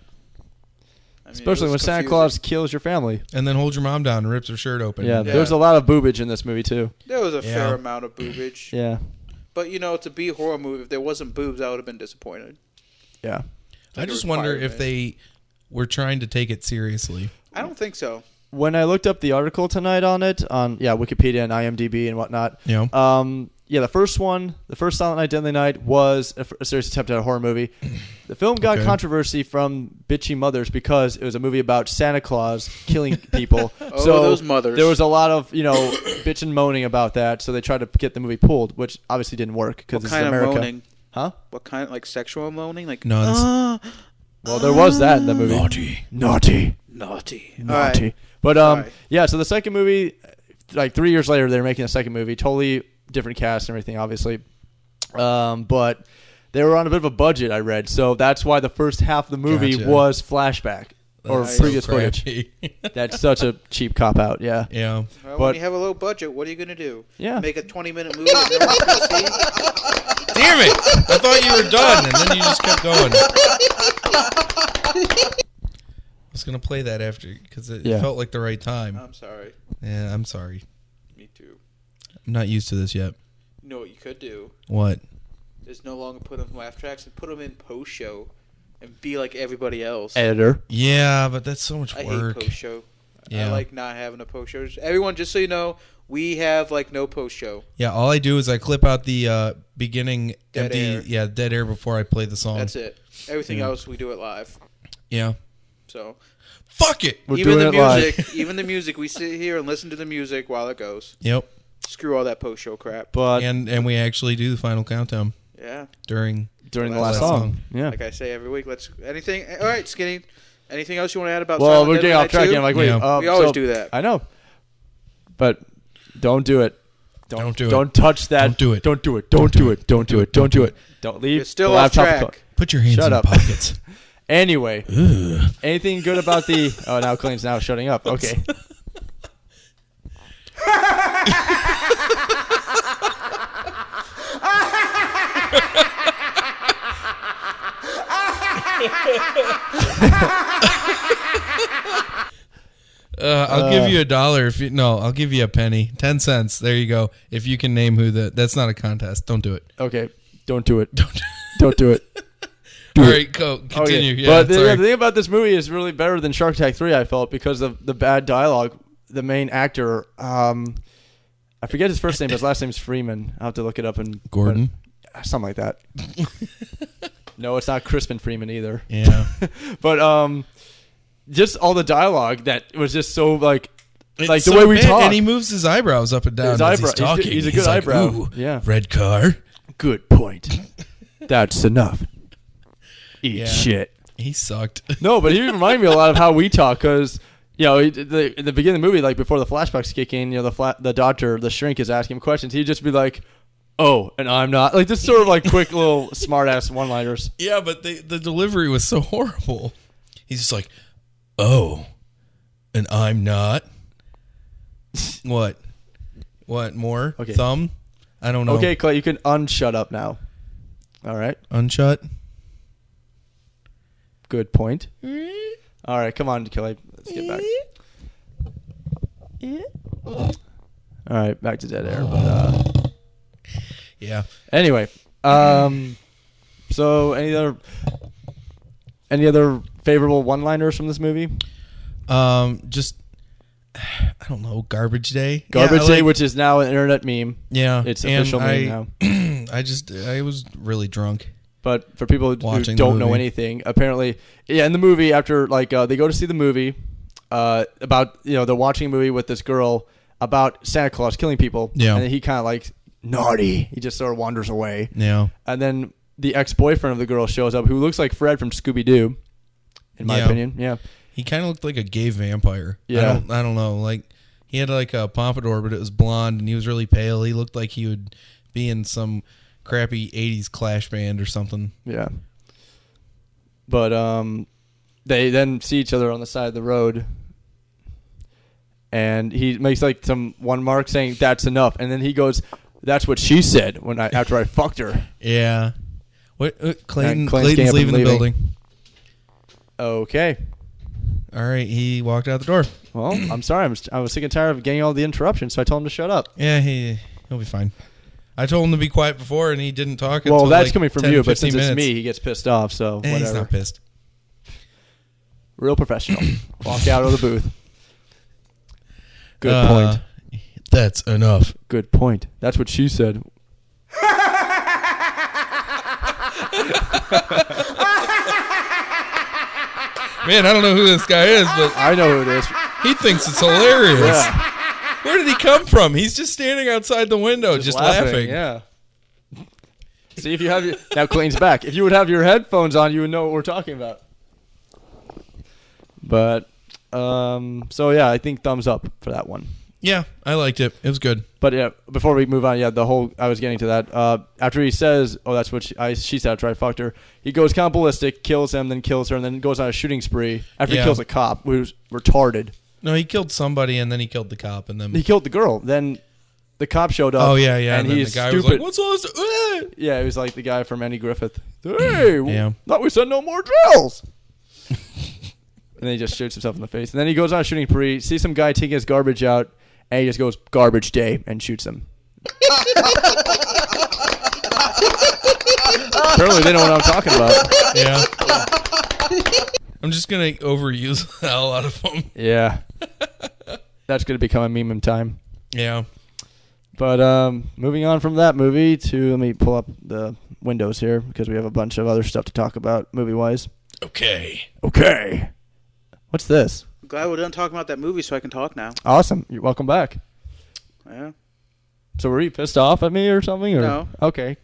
Speaker 2: I mean,
Speaker 1: Especially
Speaker 2: was
Speaker 1: when Santa
Speaker 2: confusing.
Speaker 1: Claus kills your family.
Speaker 3: And then holds your mom down and rips her shirt open.
Speaker 1: Yeah,
Speaker 2: Yeah.
Speaker 1: there's a lot of boobage in this movie too.
Speaker 2: There was a
Speaker 3: Yeah.
Speaker 2: fair amount of boobage.
Speaker 1: Yeah,
Speaker 2: But you know, to be a horror movie, if there wasn't boobs, I would have been disappointed.
Speaker 1: yeah.
Speaker 3: I
Speaker 2: Like a
Speaker 3: just wonder
Speaker 2: requirement.
Speaker 3: if they we're trying to take it seriously.
Speaker 2: I don't think so.
Speaker 1: when I looked up the article tonight on it on yeah Wikipedia and IMDb and whatnot.
Speaker 3: Yeah.
Speaker 1: Um. Yeah, the first one, the first Silent Night, Deadly Night, was a, a serious attempt at a horror movie. The film got
Speaker 3: Okay.
Speaker 1: controversy from bitchy mothers because it was a movie about Santa Claus killing people. [LAUGHS]
Speaker 2: Oh,
Speaker 1: so
Speaker 2: those mothers.
Speaker 1: There was a lot of you know bitch and moaning about that, so they tried to get the movie pulled, which obviously didn't work because
Speaker 2: What
Speaker 1: it's
Speaker 2: kind of
Speaker 1: America.
Speaker 2: moaning?
Speaker 1: Huh?
Speaker 2: What kind? Like sexual moaning? Like
Speaker 3: No, this-
Speaker 2: "Ah,
Speaker 1: Well, there was that in the movie.
Speaker 3: Naughty.
Speaker 1: Naughty.
Speaker 2: naughty,
Speaker 1: Naughty.
Speaker 2: Alright.
Speaker 1: But um,
Speaker 2: Alright.
Speaker 1: yeah. So the second movie, like three years later, they're making a second movie, totally different cast and everything, obviously. Um, but they were on a bit of a budget, I read, so that's why the first half of the movie
Speaker 3: Gotcha.
Speaker 1: was flashback or
Speaker 3: That's so
Speaker 1: previous footage.
Speaker 3: crappy.
Speaker 1: that's such a cheap cop out. Yeah.
Speaker 3: Yeah.
Speaker 2: Well,
Speaker 1: But-
Speaker 2: when you have a low budget, what are you gonna do?
Speaker 1: Yeah.
Speaker 2: Make a twenty-minute movie. that no one's gonna see?
Speaker 3: Damn it! I thought you were done, and then you just kept going. I was gonna play that after because it
Speaker 1: Yeah.
Speaker 3: felt like the right time.
Speaker 2: I'm sorry.
Speaker 3: Yeah, I'm sorry.
Speaker 2: Me too.
Speaker 3: I'm not used to this yet.
Speaker 2: You know what you could do?
Speaker 3: What?
Speaker 2: Is no longer put them in laugh tracks and put them in post show, and be like everybody else.
Speaker 1: Editor.
Speaker 3: Yeah, but that's so much
Speaker 2: I
Speaker 3: work.
Speaker 2: hate post show.
Speaker 3: Yeah.
Speaker 2: I like not having a post show. Everyone, just so you know, we have like no post show.
Speaker 3: Yeah, all I do is I clip out the uh, beginning
Speaker 2: Dead
Speaker 3: empty,
Speaker 2: air.
Speaker 3: yeah, dead air before I play the song.
Speaker 2: That's it. Everything
Speaker 3: Yeah.
Speaker 2: else we do it live.
Speaker 3: Yeah.
Speaker 2: So
Speaker 3: Fuck it.
Speaker 1: We're
Speaker 2: even
Speaker 1: doing
Speaker 2: the
Speaker 1: it live.
Speaker 2: music, even the music, we sit here and listen to the music while it goes.
Speaker 3: Yep.
Speaker 2: Screw all that post show crap.
Speaker 1: But
Speaker 3: and and we actually do the final countdown
Speaker 2: Yeah.
Speaker 3: during
Speaker 1: during the
Speaker 2: Last
Speaker 1: last
Speaker 3: song.
Speaker 1: song, yeah.
Speaker 2: Like I say every week, let's anything. All right, Skinny. Anything else you want to add about?
Speaker 1: Well,
Speaker 2: Silent
Speaker 1: we're
Speaker 2: Deadly
Speaker 1: getting off track.
Speaker 2: 2?
Speaker 1: And I'm like, wait,
Speaker 3: Yeah.
Speaker 1: um,
Speaker 2: we always
Speaker 1: so-
Speaker 2: do that.
Speaker 1: I know, but don't do it. Don't,
Speaker 3: Don't do it.
Speaker 1: Don't touch that.
Speaker 3: Don't do it.
Speaker 1: Don't do it. Don't do it. Don't do it. Don't do it. [LAUGHS] Don't leave.
Speaker 2: You're still
Speaker 1: the
Speaker 2: off
Speaker 1: laptop
Speaker 2: track.
Speaker 3: Put your hands
Speaker 1: Shut
Speaker 3: in
Speaker 1: up.
Speaker 3: your pockets. [LAUGHS] [LAUGHS]
Speaker 1: Anyway, anything good about the? Oh, now Clayton's now shutting up. Okay.
Speaker 3: Uh, I'll give you a dollar if you no. I'll give you a penny, ten cents. There you go. If you can name who the that's not a contest. Don't do it.
Speaker 1: Okay. Don't do it. [LAUGHS] Don't. Don't do it.
Speaker 3: All right, go continue.
Speaker 1: Okay.
Speaker 3: Yeah,
Speaker 1: but the,
Speaker 3: sorry.
Speaker 1: the thing about this movie is really better than Shark Tank Three. I felt because of the bad dialogue. The main actor, um, I forget his first name, but his last name's Freeman. I'll have to look it up and
Speaker 3: Gordon?
Speaker 1: But- something like that. [LAUGHS] no, it's not Crispin Freeman either.
Speaker 3: Yeah. [LAUGHS]
Speaker 1: but um, just all the dialogue that was just so like.
Speaker 3: It's
Speaker 1: like the
Speaker 3: so
Speaker 1: way we
Speaker 3: bad,
Speaker 1: talk,
Speaker 3: and he moves his eyebrows up and down
Speaker 1: His
Speaker 3: as
Speaker 1: eyebrow-
Speaker 3: he's talking.
Speaker 1: He's, a- he's a good
Speaker 3: like,
Speaker 1: eyebrow.
Speaker 3: "Ooh,
Speaker 1: yeah,
Speaker 3: red car.
Speaker 1: Good point. [LAUGHS] That's enough. Eat
Speaker 3: Yeah.
Speaker 1: shit.
Speaker 3: He sucked.
Speaker 1: No, but he reminded me a lot of how we talk because you know the, in the beginning of the movie, like before the flashbacks kick in, you know the flat, the doctor, the shrink is asking him questions. He'd just be like, "Oh, and I'm not." Like just sort of like quick little smart ass one liners.
Speaker 3: Yeah, but the the delivery was so horrible. He's just like, "Oh, and I'm not." what? What more?
Speaker 1: Okay.
Speaker 3: Thumb? I don't know.
Speaker 1: Okay, Clay, you can unshut up now. All right,
Speaker 3: Unshut.
Speaker 1: good point. All right, come on, Clay. Let's get back. All right, back to dead air. But, uh,
Speaker 3: Yeah.
Speaker 1: Anyway, um, so any other any other favorable one-liners from this movie?
Speaker 3: Um, just I don't know. Garbage day.
Speaker 1: Garbage
Speaker 3: Yeah,
Speaker 1: Day,
Speaker 3: like-
Speaker 1: which is now an internet meme.
Speaker 3: Yeah,
Speaker 1: it's official
Speaker 3: I,
Speaker 1: meme now. [CLEARS THROAT]
Speaker 3: I just I was really drunk.
Speaker 1: But for people who don't know anything, apparently, yeah, in the movie, after like uh, they go to see the movie uh, about you know they're watching a movie with this girl about Santa Claus killing people.
Speaker 3: Yeah.
Speaker 1: and then he kind of like naughty. He just sort of wanders away.
Speaker 3: Yeah.
Speaker 1: and then the ex boyfriend of the girl shows up, who looks like Fred from Scooby Doo, in my
Speaker 3: Yeah.
Speaker 1: opinion. Yeah,
Speaker 3: He kind of looked like a gay vampire. I
Speaker 1: Yeah.
Speaker 3: don't, I don't know. Like he had like a pompadour, but it was blonde, and he was really pale. He looked like he would be in some crappy '80s Clash band or something.
Speaker 1: yeah. But um, they then see each other on the side of the road, and he makes like some one mark saying that's enough, and then he goes, "That's what she said when I after I fucked her."
Speaker 3: Yeah. What? Uh, Clayton,
Speaker 1: And Clayton's
Speaker 3: Clayton's leaving the
Speaker 1: leaving.
Speaker 3: building.
Speaker 1: Okay.
Speaker 3: All right, he walked out the door.
Speaker 1: Well, I'm sorry. I'm, I was sick and tired of getting all the interruptions, so I told him to shut up.
Speaker 3: Yeah, he he'll be fine. I told him to be quiet before, and he didn't talk.
Speaker 1: Well,
Speaker 3: until
Speaker 1: that's
Speaker 3: like
Speaker 1: coming from
Speaker 3: 10,
Speaker 1: you, but
Speaker 3: 15
Speaker 1: since it's
Speaker 3: minutes.
Speaker 1: me, he gets pissed off. So
Speaker 3: Eh,
Speaker 1: whatever.
Speaker 3: he's not pissed.
Speaker 1: real professional. [COUGHS] Walk out of the booth. Good
Speaker 3: Uh,
Speaker 1: point.
Speaker 3: That's enough.
Speaker 1: Good point. That's what she said.
Speaker 3: Man, I don't know who this guy is, but
Speaker 1: I know who it is.
Speaker 3: He thinks it's hilarious.
Speaker 1: Yeah.
Speaker 3: Where did he come from? He's just standing outside the window, just, laughing.
Speaker 1: Yeah. See if you have your now Clayton's back. If you would have your headphones on, you would know what we're talking about. But um, so yeah, I think thumbs up for that one.
Speaker 3: Yeah, I liked it. It was good.
Speaker 1: But yeah, before we move on, yeah, the whole I was getting to that. Uh, after he says, "Oh, that's what she, I, she said," after I fucked her, he goes kind of ballistic, kills him, then kills her, and then goes on a shooting spree after
Speaker 3: Yeah.
Speaker 1: he kills a cop who's retarded.
Speaker 3: No, he killed somebody and then he killed the cop and then
Speaker 1: He killed the girl. Then the cop showed up.
Speaker 3: Oh yeah, yeah.
Speaker 1: and
Speaker 3: then
Speaker 1: he's
Speaker 3: the guy
Speaker 1: stupid.
Speaker 3: was like, "What's all this?" Uh!" [LAUGHS]
Speaker 1: Yeah, it was like the guy from Andy Griffith. [CLEARS THROAT] Hey,
Speaker 3: Yeah.
Speaker 1: thought we said no more drills. [LAUGHS] and then he just shoots himself in the face. And then he goes on a shooting spree, sees some guy taking his garbage out, and he just goes garbage day and shoots him. Apparently, they know what I'm talking about.
Speaker 3: Yeah. I'm just gonna overuse [LAUGHS] the hell out of them.
Speaker 1: Yeah, that's gonna become a meme in time.
Speaker 3: Yeah.
Speaker 1: But um, moving on from that movie to let me pull up the windows here because we have a bunch of other stuff to talk about movie wise.
Speaker 3: Okay.
Speaker 1: Okay. What's this?
Speaker 2: I'm glad we're done talking about that movie, so I can talk now.
Speaker 1: Awesome. You're welcome back.
Speaker 2: Yeah.
Speaker 1: So were you pissed off at me or something? Or?
Speaker 2: No.
Speaker 1: Okay.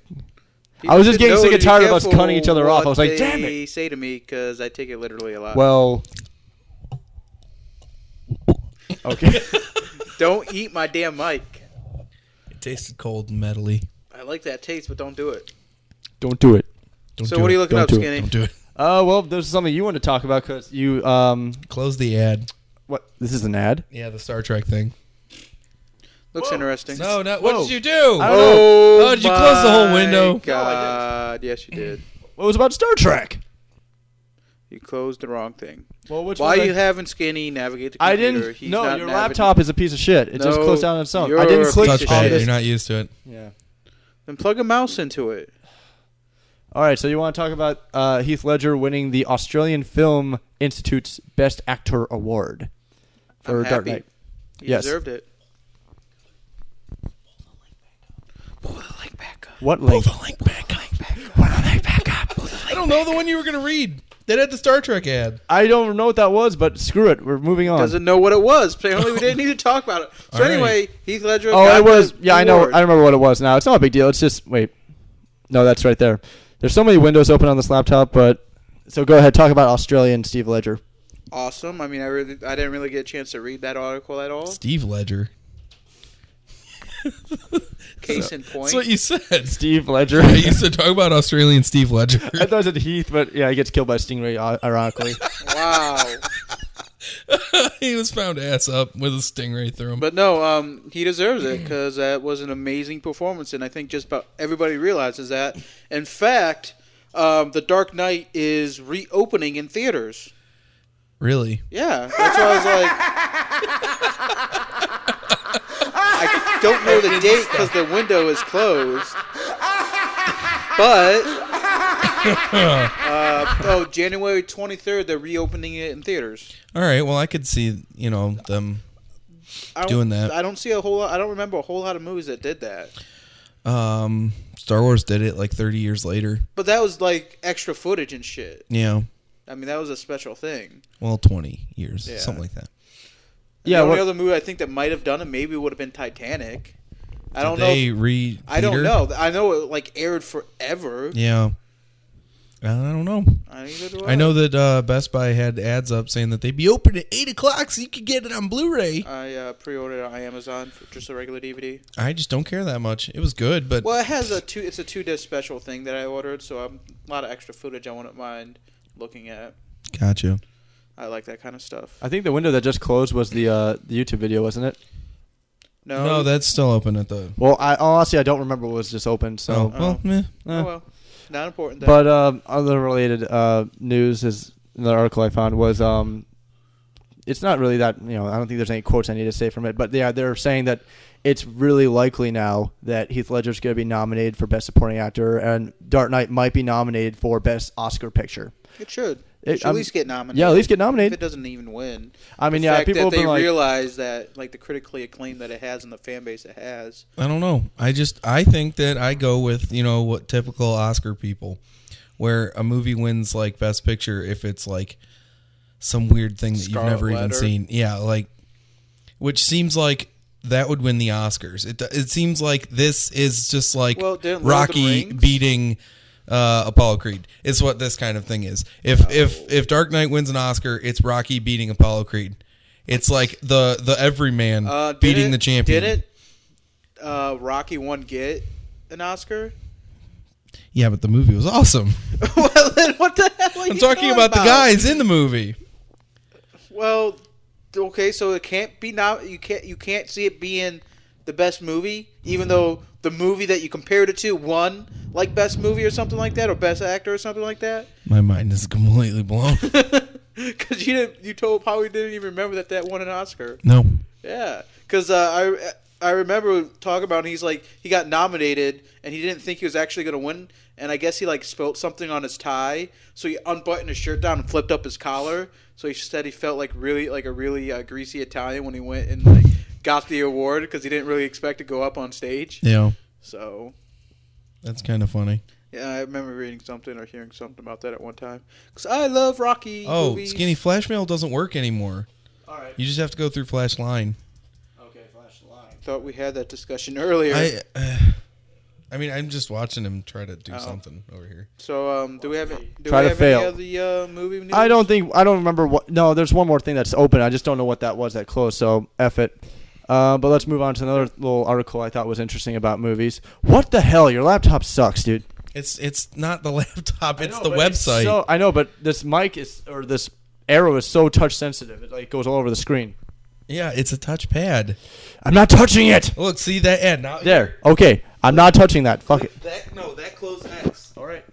Speaker 1: I was just getting sick and tired of us cutting each other off. I was like,
Speaker 2: what
Speaker 1: damn
Speaker 2: they
Speaker 1: it.
Speaker 2: say to me because I take it literally a lot.
Speaker 1: Well. Okay. [LAUGHS]
Speaker 2: don't eat my damn mic.
Speaker 3: It tasted cold and metally.
Speaker 2: I like that taste, but don't do it.
Speaker 1: Don't do it.
Speaker 3: Don't
Speaker 2: So
Speaker 3: do
Speaker 2: what are you looking
Speaker 1: Don't
Speaker 2: up,
Speaker 1: do it.
Speaker 2: Skinny?
Speaker 3: Don't do it.
Speaker 1: Uh, well, this is something you wanted to talk about because you um.
Speaker 3: Close the ad.
Speaker 1: What? This is an ad.
Speaker 3: Yeah, the Star Trek thing.
Speaker 2: Looks interesting.
Speaker 3: No, no.
Speaker 1: Whoa.
Speaker 3: What did you do?
Speaker 1: I don't know.
Speaker 2: Oh,
Speaker 3: Oh, did you close the whole
Speaker 2: my
Speaker 3: window?
Speaker 2: God, yes, you did.
Speaker 1: What was about Star Trek?
Speaker 2: You closed the wrong thing.
Speaker 1: Well, which
Speaker 2: Why
Speaker 1: was I-
Speaker 2: you having Skinny navigate the computer?
Speaker 1: I didn't.
Speaker 2: He's
Speaker 1: no,
Speaker 2: not
Speaker 1: your
Speaker 2: navi-
Speaker 1: laptop is a piece of shit. It just
Speaker 2: No,
Speaker 1: closed down on its own.
Speaker 2: you're
Speaker 1: I didn't click
Speaker 2: piece of
Speaker 1: on
Speaker 2: shit.
Speaker 1: this.
Speaker 3: You're not used to it.
Speaker 1: Yeah.
Speaker 2: Then plug a mouse into it.
Speaker 1: All right, so you want to talk about uh, Heath Ledger winning the Australian Film Institute's Best Actor Award for
Speaker 2: I'm
Speaker 1: Dark
Speaker 2: happy.
Speaker 1: Knight.
Speaker 2: He
Speaker 1: Yes.
Speaker 2: deserved it. Pull the link back up.
Speaker 1: What link? link back up. Pull the link back up.
Speaker 3: I don't know the one you were gonna read. That had the Star Trek ad.
Speaker 1: I don't know what that was, but screw it. We're moving on.
Speaker 2: Doesn't know what it was. Apparently, we didn't need to talk about it. [LAUGHS] So
Speaker 1: All right.
Speaker 2: anyway, Heath Ledger.
Speaker 1: Oh,
Speaker 2: got
Speaker 1: it was.
Speaker 2: the
Speaker 1: Yeah, I know.
Speaker 2: award.
Speaker 1: I remember what it was now. It's not a big deal. It's just wait. No, that's right there. There's so many windows open on this laptop, but so go ahead. Talk about Australian Steve Ledger.
Speaker 2: Awesome. I mean, I really, I didn't really get a chance to read that article at all.
Speaker 3: Steve Ledger. [LAUGHS]
Speaker 2: Case in point.
Speaker 3: That's what you said.
Speaker 1: Steve Ledger.
Speaker 3: I used to talk about Australian Steve Ledger. [LAUGHS]
Speaker 1: I thought it said Heath, but yeah, he gets killed by stingray. Ironically, [LAUGHS]
Speaker 2: wow. [LAUGHS]
Speaker 3: he was found ass up with a stingray through him.
Speaker 2: But no, um, he deserves it because that was an amazing performance, and I think just about everybody realizes that. In fact, um, The Dark Knight is reopening in theaters.
Speaker 3: Really?
Speaker 2: Yeah, that's why I was like, I don't know the date because the window is closed, but uh, oh, January twenty third, they're reopening it in theaters.
Speaker 3: All right. Well, I could see you know them
Speaker 2: I don't,
Speaker 3: doing that.
Speaker 2: I don't see a whole. lot I don't remember a whole lot of movies that did that.
Speaker 3: Um, Star Wars did it like 30 years later.
Speaker 2: But that was like extra footage and shit.
Speaker 3: Yeah.
Speaker 2: I mean, that was a special thing.
Speaker 3: Well, 20 years,
Speaker 2: Yeah.
Speaker 3: something like that.
Speaker 1: Yeah,
Speaker 2: the only
Speaker 1: what-
Speaker 2: other movie I think that might have done it maybe would have been Titanic. I don't know.
Speaker 3: they
Speaker 2: if-
Speaker 3: re-
Speaker 2: I don't
Speaker 3: theater?
Speaker 2: know. I know it like aired forever.
Speaker 3: Yeah. I don't know.
Speaker 2: I
Speaker 3: I know that uh, Best Buy had ads up saying that they'd be open at eight o'clock, so you could get it on Blu-ray.
Speaker 2: I uh, pre-ordered it on Amazon for just a regular DVD.
Speaker 3: I just don't care that much. It was good, but
Speaker 2: Well, it has a two. It's a two disc special thing that I ordered, so I'm, a lot of extra footage I wouldn't mind looking at.
Speaker 3: gotcha.
Speaker 2: I like that kind of stuff.
Speaker 1: I think the window that just closed was the uh, the YouTube video, wasn't it?
Speaker 2: No,
Speaker 3: No, that's still open at the.
Speaker 1: Well, I honestly I don't remember what was just open. So
Speaker 3: Oh, well, meh.
Speaker 1: Eh.
Speaker 2: Oh well, not important.
Speaker 1: But um, other related uh, news is the article I found was um, it's not really that you know I don't think there's any quotes I need to say from it, but yeah, they're saying that it's really likely now that Heath Ledger's going to be nominated for Best Supporting Actor, and Dark Knight might be nominated for Best Oscar Picture.
Speaker 2: it should.
Speaker 1: It-
Speaker 2: Should at least get nominated.
Speaker 1: Yeah, at least get nominated.
Speaker 2: If it doesn't even win.
Speaker 1: I mean,
Speaker 2: the
Speaker 1: yeah,
Speaker 2: fact
Speaker 1: people
Speaker 2: that
Speaker 1: have
Speaker 2: they
Speaker 1: like-
Speaker 2: realize that, like the critically acclaimed that it has and the fan base it has.
Speaker 3: I don't know. I just I think that I go with you know what typical Oscar people, where a movie wins like Best Picture if it's like some weird thing that
Speaker 2: Scarlet
Speaker 3: you've never even seen. Yeah, like which seems like that would win the Oscars. It it seems like this is just like
Speaker 2: Well, didn't Lord of the
Speaker 3: Rocky beating uh, Apollo Creed. It's what this kind of thing is. If if if Dark Knight wins an Oscar, it's Rocky beating Apollo Creed. It's like the the everyman
Speaker 2: Uh,
Speaker 3: beating
Speaker 2: it-
Speaker 3: the champion.
Speaker 2: Did it? Uh, Rocky one get an Oscar?
Speaker 3: Yeah, but the movie was awesome. [LAUGHS]
Speaker 2: well, then what the hell? Are
Speaker 3: I'm talking about, the guys in the movie.
Speaker 2: Well, okay, so it can't be now. You can't you can't see it being the best movie, even though the movie that you compared it to won like best movie or something like that, or best actor or something like that.
Speaker 3: My mind is completely blown. [LAUGHS]
Speaker 2: Because you didn't, you told Howie didn't even remember that that won an Oscar.
Speaker 3: No.
Speaker 2: Yeah, because uh, I I remember talking about it, he's like he got nominated and he didn't think he was actually going to win, and I guess he like spilt something on his tie, so he unbuttoned his shirt down and flipped up his collar. So he said he felt like really like a really uh, greasy Italian when he went and like got the award because he didn't really expect to go up on stage.
Speaker 3: Yeah.
Speaker 2: So
Speaker 3: That's kind of funny.
Speaker 2: yeah, I remember reading something or hearing something about that at one time. Because I love Rocky.
Speaker 3: Oh,
Speaker 2: movies.
Speaker 3: skinny flash mail doesn't work anymore.
Speaker 2: All right.
Speaker 3: You just have to go through flash line.
Speaker 2: Okay, flash line. Thought we had that discussion earlier.
Speaker 3: I uh, I mean, I'm just watching him try to do
Speaker 2: Oh.
Speaker 3: something over here.
Speaker 2: So, um, do we have do
Speaker 1: Try
Speaker 2: we
Speaker 1: to
Speaker 2: have
Speaker 1: fail.
Speaker 2: any of the uh, movie news?
Speaker 1: I don't think I don't remember what. No, there's one more thing that's open. I just don't know what that was that closed. So f it. Uh, but let's move on to another little article I thought was interesting about movies. What the hell? Your laptop sucks, dude.
Speaker 3: It's it's not the [LAUGHS] laptop, it's
Speaker 1: know,
Speaker 3: the
Speaker 1: but it's
Speaker 3: website.
Speaker 1: so- I know, but this mic is or this arrow is so touch sensitive. It like goes all over the screen.
Speaker 3: yeah, it's a touchpad.
Speaker 1: I'm not touching it.
Speaker 3: Look, see that ad now.
Speaker 1: There. Okay. I'm not touching that. Fuck it.
Speaker 3: That no, that closed X. All right.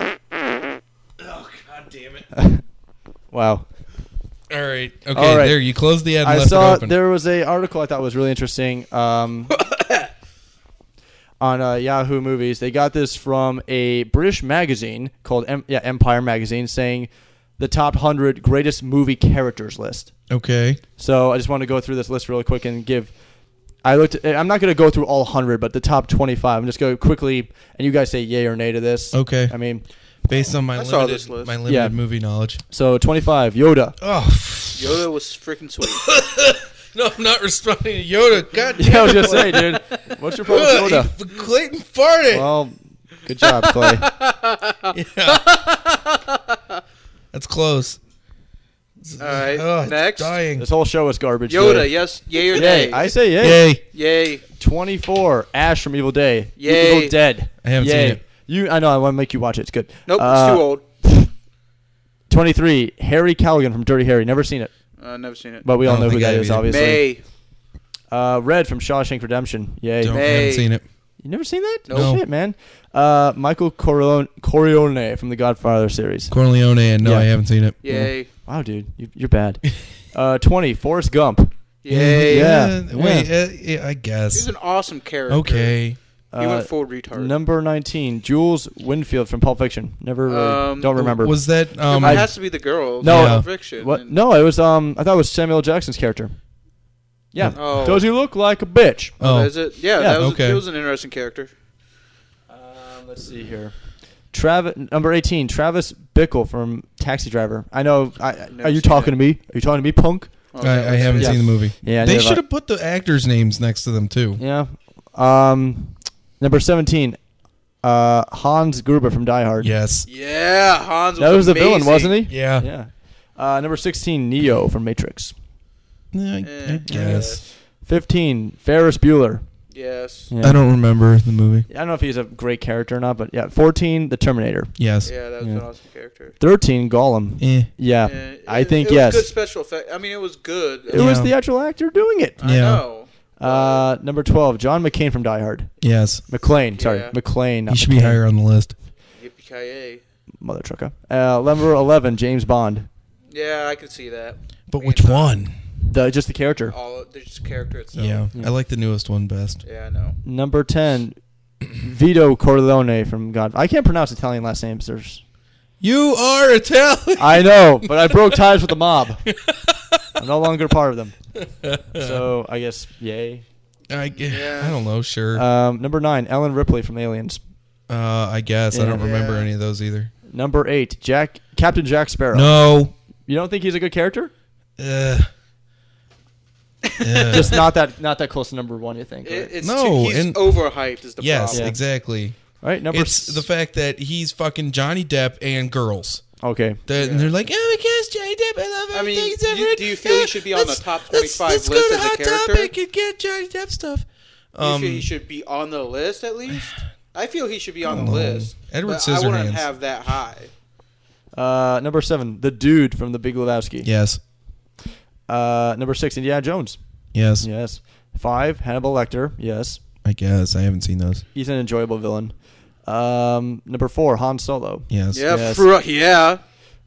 Speaker 3: Oh god damn it. [LAUGHS]
Speaker 1: Wow.
Speaker 3: All right. Okay,
Speaker 1: All right.
Speaker 3: there you closed the ad
Speaker 1: I saw there was a article I thought was really interesting um, [COUGHS] on uh, Yahoo Movies. They got this from a British magazine called em- yeah Empire Magazine, saying the top hundred greatest movie characters list.
Speaker 3: Okay.
Speaker 1: So I just want to go through this list really quick and give. I looked. I'm not going to go through all hundred, but the top 25. I'm just going to quickly, and you guys say yay or nay to this.
Speaker 3: Okay.
Speaker 1: I mean,
Speaker 3: Based on my
Speaker 2: I saw
Speaker 3: limited
Speaker 2: this list.
Speaker 3: my limited
Speaker 1: Yeah.
Speaker 3: movie knowledge.
Speaker 1: so 25. Yoda.
Speaker 3: Oh
Speaker 2: Yoda was freaking sweet. [LAUGHS]
Speaker 3: no, I'm not responding to Yoda. God damn [LAUGHS]
Speaker 1: Yeah, I was
Speaker 3: it,
Speaker 1: gonna say, dude. What's your problem with Yoda?
Speaker 3: he- [LAUGHS] Clayton farted.
Speaker 1: Well, good job, Clay.
Speaker 3: That's close.
Speaker 2: All right,
Speaker 3: Oh,
Speaker 2: next.
Speaker 3: dying.
Speaker 1: This whole show is garbage.
Speaker 2: Yoda,
Speaker 1: today.
Speaker 2: yes, yay or
Speaker 1: Yay.
Speaker 2: nay?
Speaker 1: I say yay.
Speaker 3: Yay.
Speaker 2: Yay.
Speaker 1: 24. Ash from Evil Dead.
Speaker 2: Yay.
Speaker 1: Evil Dead.
Speaker 3: I haven't
Speaker 1: Yay.
Speaker 3: seen it.
Speaker 1: You, I know. I want to make you watch it. It's good.
Speaker 2: Nope,
Speaker 1: Uh,
Speaker 2: it's too old.
Speaker 1: 23. Harry Callaghan from Dirty Harry. Never seen it,
Speaker 2: Uh, never seen it.
Speaker 1: but we
Speaker 3: I
Speaker 1: all
Speaker 3: don't
Speaker 1: know who
Speaker 3: think I
Speaker 1: that
Speaker 3: have
Speaker 1: is,
Speaker 3: either.
Speaker 1: obviously.
Speaker 2: May.
Speaker 1: Uh, Red from Shawshank Redemption. Yay.
Speaker 3: Don't, I
Speaker 2: May.
Speaker 3: haven't seen it.
Speaker 1: You never seen that?
Speaker 3: No.
Speaker 1: Shit, man. Uh, Michael Corleone, Corleone from the Godfather series.
Speaker 3: Corleone, and no,
Speaker 1: Yeah.
Speaker 3: I haven't seen it.
Speaker 2: Yay.
Speaker 1: Wow, dude, you, you're bad. [LAUGHS] uh, 20. Forrest Gump.
Speaker 2: Yay.
Speaker 1: Yeah.
Speaker 3: Wait, uh, yeah, I guess.
Speaker 2: He's an awesome character.
Speaker 3: Okay.
Speaker 2: He
Speaker 1: Uh,
Speaker 2: went full retard.
Speaker 1: Number 19. Jules Winfield from Pulp Fiction. Never really,
Speaker 2: Um,
Speaker 1: don't remember.
Speaker 3: Was that um?
Speaker 2: it has to be the girl.
Speaker 1: No,
Speaker 2: from
Speaker 1: uh,
Speaker 2: Fiction.
Speaker 1: What?
Speaker 2: and-
Speaker 1: No, it was um. I thought it was Samuel Jackson's character. Yeah.
Speaker 2: Oh.
Speaker 1: Does he look like a bitch?
Speaker 2: Oh,
Speaker 3: Oh.
Speaker 2: is it? Yeah,
Speaker 1: Yeah,
Speaker 2: that was,
Speaker 3: okay.
Speaker 2: it was an interesting character.
Speaker 1: Um, let's see here. Travis number 18. Travis Bickle from Taxi Driver. I know. I,
Speaker 2: Never
Speaker 1: are you
Speaker 2: seen
Speaker 1: talking
Speaker 2: it.
Speaker 1: to me? Are you talking to me, punk?
Speaker 2: Oh,
Speaker 3: I, I haven't
Speaker 1: Yeah.
Speaker 3: seen the movie.
Speaker 1: Yeah,
Speaker 3: they
Speaker 1: neither
Speaker 3: should
Speaker 1: have
Speaker 3: have put the actors' names next to them too.
Speaker 1: Yeah. Um, number 17. Uh, Hans Gruber from Die Hard.
Speaker 3: Yes.
Speaker 2: Yeah, Hans was
Speaker 1: That was the villain, wasn't he?
Speaker 3: Yeah.
Speaker 1: Yeah. Uh, number 16. Neo from Matrix.
Speaker 3: Yeah, I,
Speaker 2: Eh,
Speaker 3: I guess.
Speaker 1: 15. Ferris Bueller.
Speaker 2: Yes.
Speaker 1: Yeah.
Speaker 3: I don't remember the movie.
Speaker 1: I don't know if he's a great character or not, but yeah. 14. The Terminator.
Speaker 3: Yes.
Speaker 2: Yeah, that was
Speaker 1: Yeah.
Speaker 2: an awesome character.
Speaker 1: 13. Gollum.
Speaker 3: Eh.
Speaker 1: Yeah.
Speaker 2: Yeah,
Speaker 1: I
Speaker 2: it-
Speaker 1: think
Speaker 2: it was
Speaker 1: yes.
Speaker 2: Good special effect. I mean, it was good.
Speaker 1: It was the actual actor doing it.
Speaker 2: I
Speaker 3: Yeah.
Speaker 2: know.
Speaker 1: Uh, number 12. John McCain from Die Hard.
Speaker 3: Yes.
Speaker 1: McClane. Sorry.
Speaker 2: Yeah.
Speaker 1: McClane.
Speaker 3: He
Speaker 1: not
Speaker 3: should be
Speaker 1: McCain.
Speaker 3: higher on the list.
Speaker 2: Yippee
Speaker 1: Mother trucker. Uh, number 11. James Bond.
Speaker 2: Yeah, I could see that.
Speaker 3: But which one?
Speaker 1: The Just the character.
Speaker 2: All there's just character itself.
Speaker 3: Yeah,
Speaker 1: Yeah.
Speaker 3: I like the newest one best.
Speaker 2: Yeah, I know.
Speaker 1: Number 10. [CLEARS THROAT] Vito Corleone from God. I can't pronounce Italian last names. There's
Speaker 3: You are Italian.
Speaker 1: I know, but I broke ties with the mob. [LAUGHS] I'm no longer part of them. [LAUGHS] So I guess yay.
Speaker 3: I, I don't know. Sure.
Speaker 1: Um, number nine, Ellen Ripley from Aliens.
Speaker 3: Uh, I guess I don't
Speaker 1: Yeah.
Speaker 3: remember any of those either.
Speaker 1: Number eight, Jack Captain Jack Sparrow.
Speaker 3: No.
Speaker 1: you don't think he's a good character?
Speaker 3: Uh, [LAUGHS]
Speaker 1: Just not that not that close to number one. You think?
Speaker 2: It- it's
Speaker 3: No,
Speaker 2: too, he's
Speaker 3: and-
Speaker 2: overhyped is the
Speaker 3: yes,
Speaker 2: problem.
Speaker 3: exactly.
Speaker 1: Right. Number
Speaker 3: It's the fact that he's fucking Johnny Depp and girls.
Speaker 1: Okay.
Speaker 3: That- And they're like, oh, because Johnny Depp, I love
Speaker 2: I mean,
Speaker 3: everything he's
Speaker 2: you-
Speaker 3: ever
Speaker 2: do you feel he should be on the
Speaker 3: let's-
Speaker 2: top
Speaker 3: let's-
Speaker 2: 25
Speaker 3: let's
Speaker 2: list
Speaker 3: go to Hot? Topic and get Johnny Depp stuff.
Speaker 2: Do you
Speaker 3: Um,
Speaker 2: feel he should be on the list at least? [SIGHS] I feel he should be on the
Speaker 3: know.
Speaker 2: list.
Speaker 3: Edward
Speaker 2: but I wouldn't have that high.
Speaker 1: Uh, number seven, the dude from The Big Lebowski.
Speaker 3: Yes.
Speaker 1: Uh, number six, Indiana Jones.
Speaker 3: Yes.
Speaker 1: Yes. Five, Hannibal Lecter. Yes.
Speaker 3: I guess I haven't seen those.
Speaker 1: He's an enjoyable villain. Um, number four, Han Solo.
Speaker 3: Yes.
Speaker 2: Yeah,
Speaker 1: Yes.
Speaker 2: fr- yeah.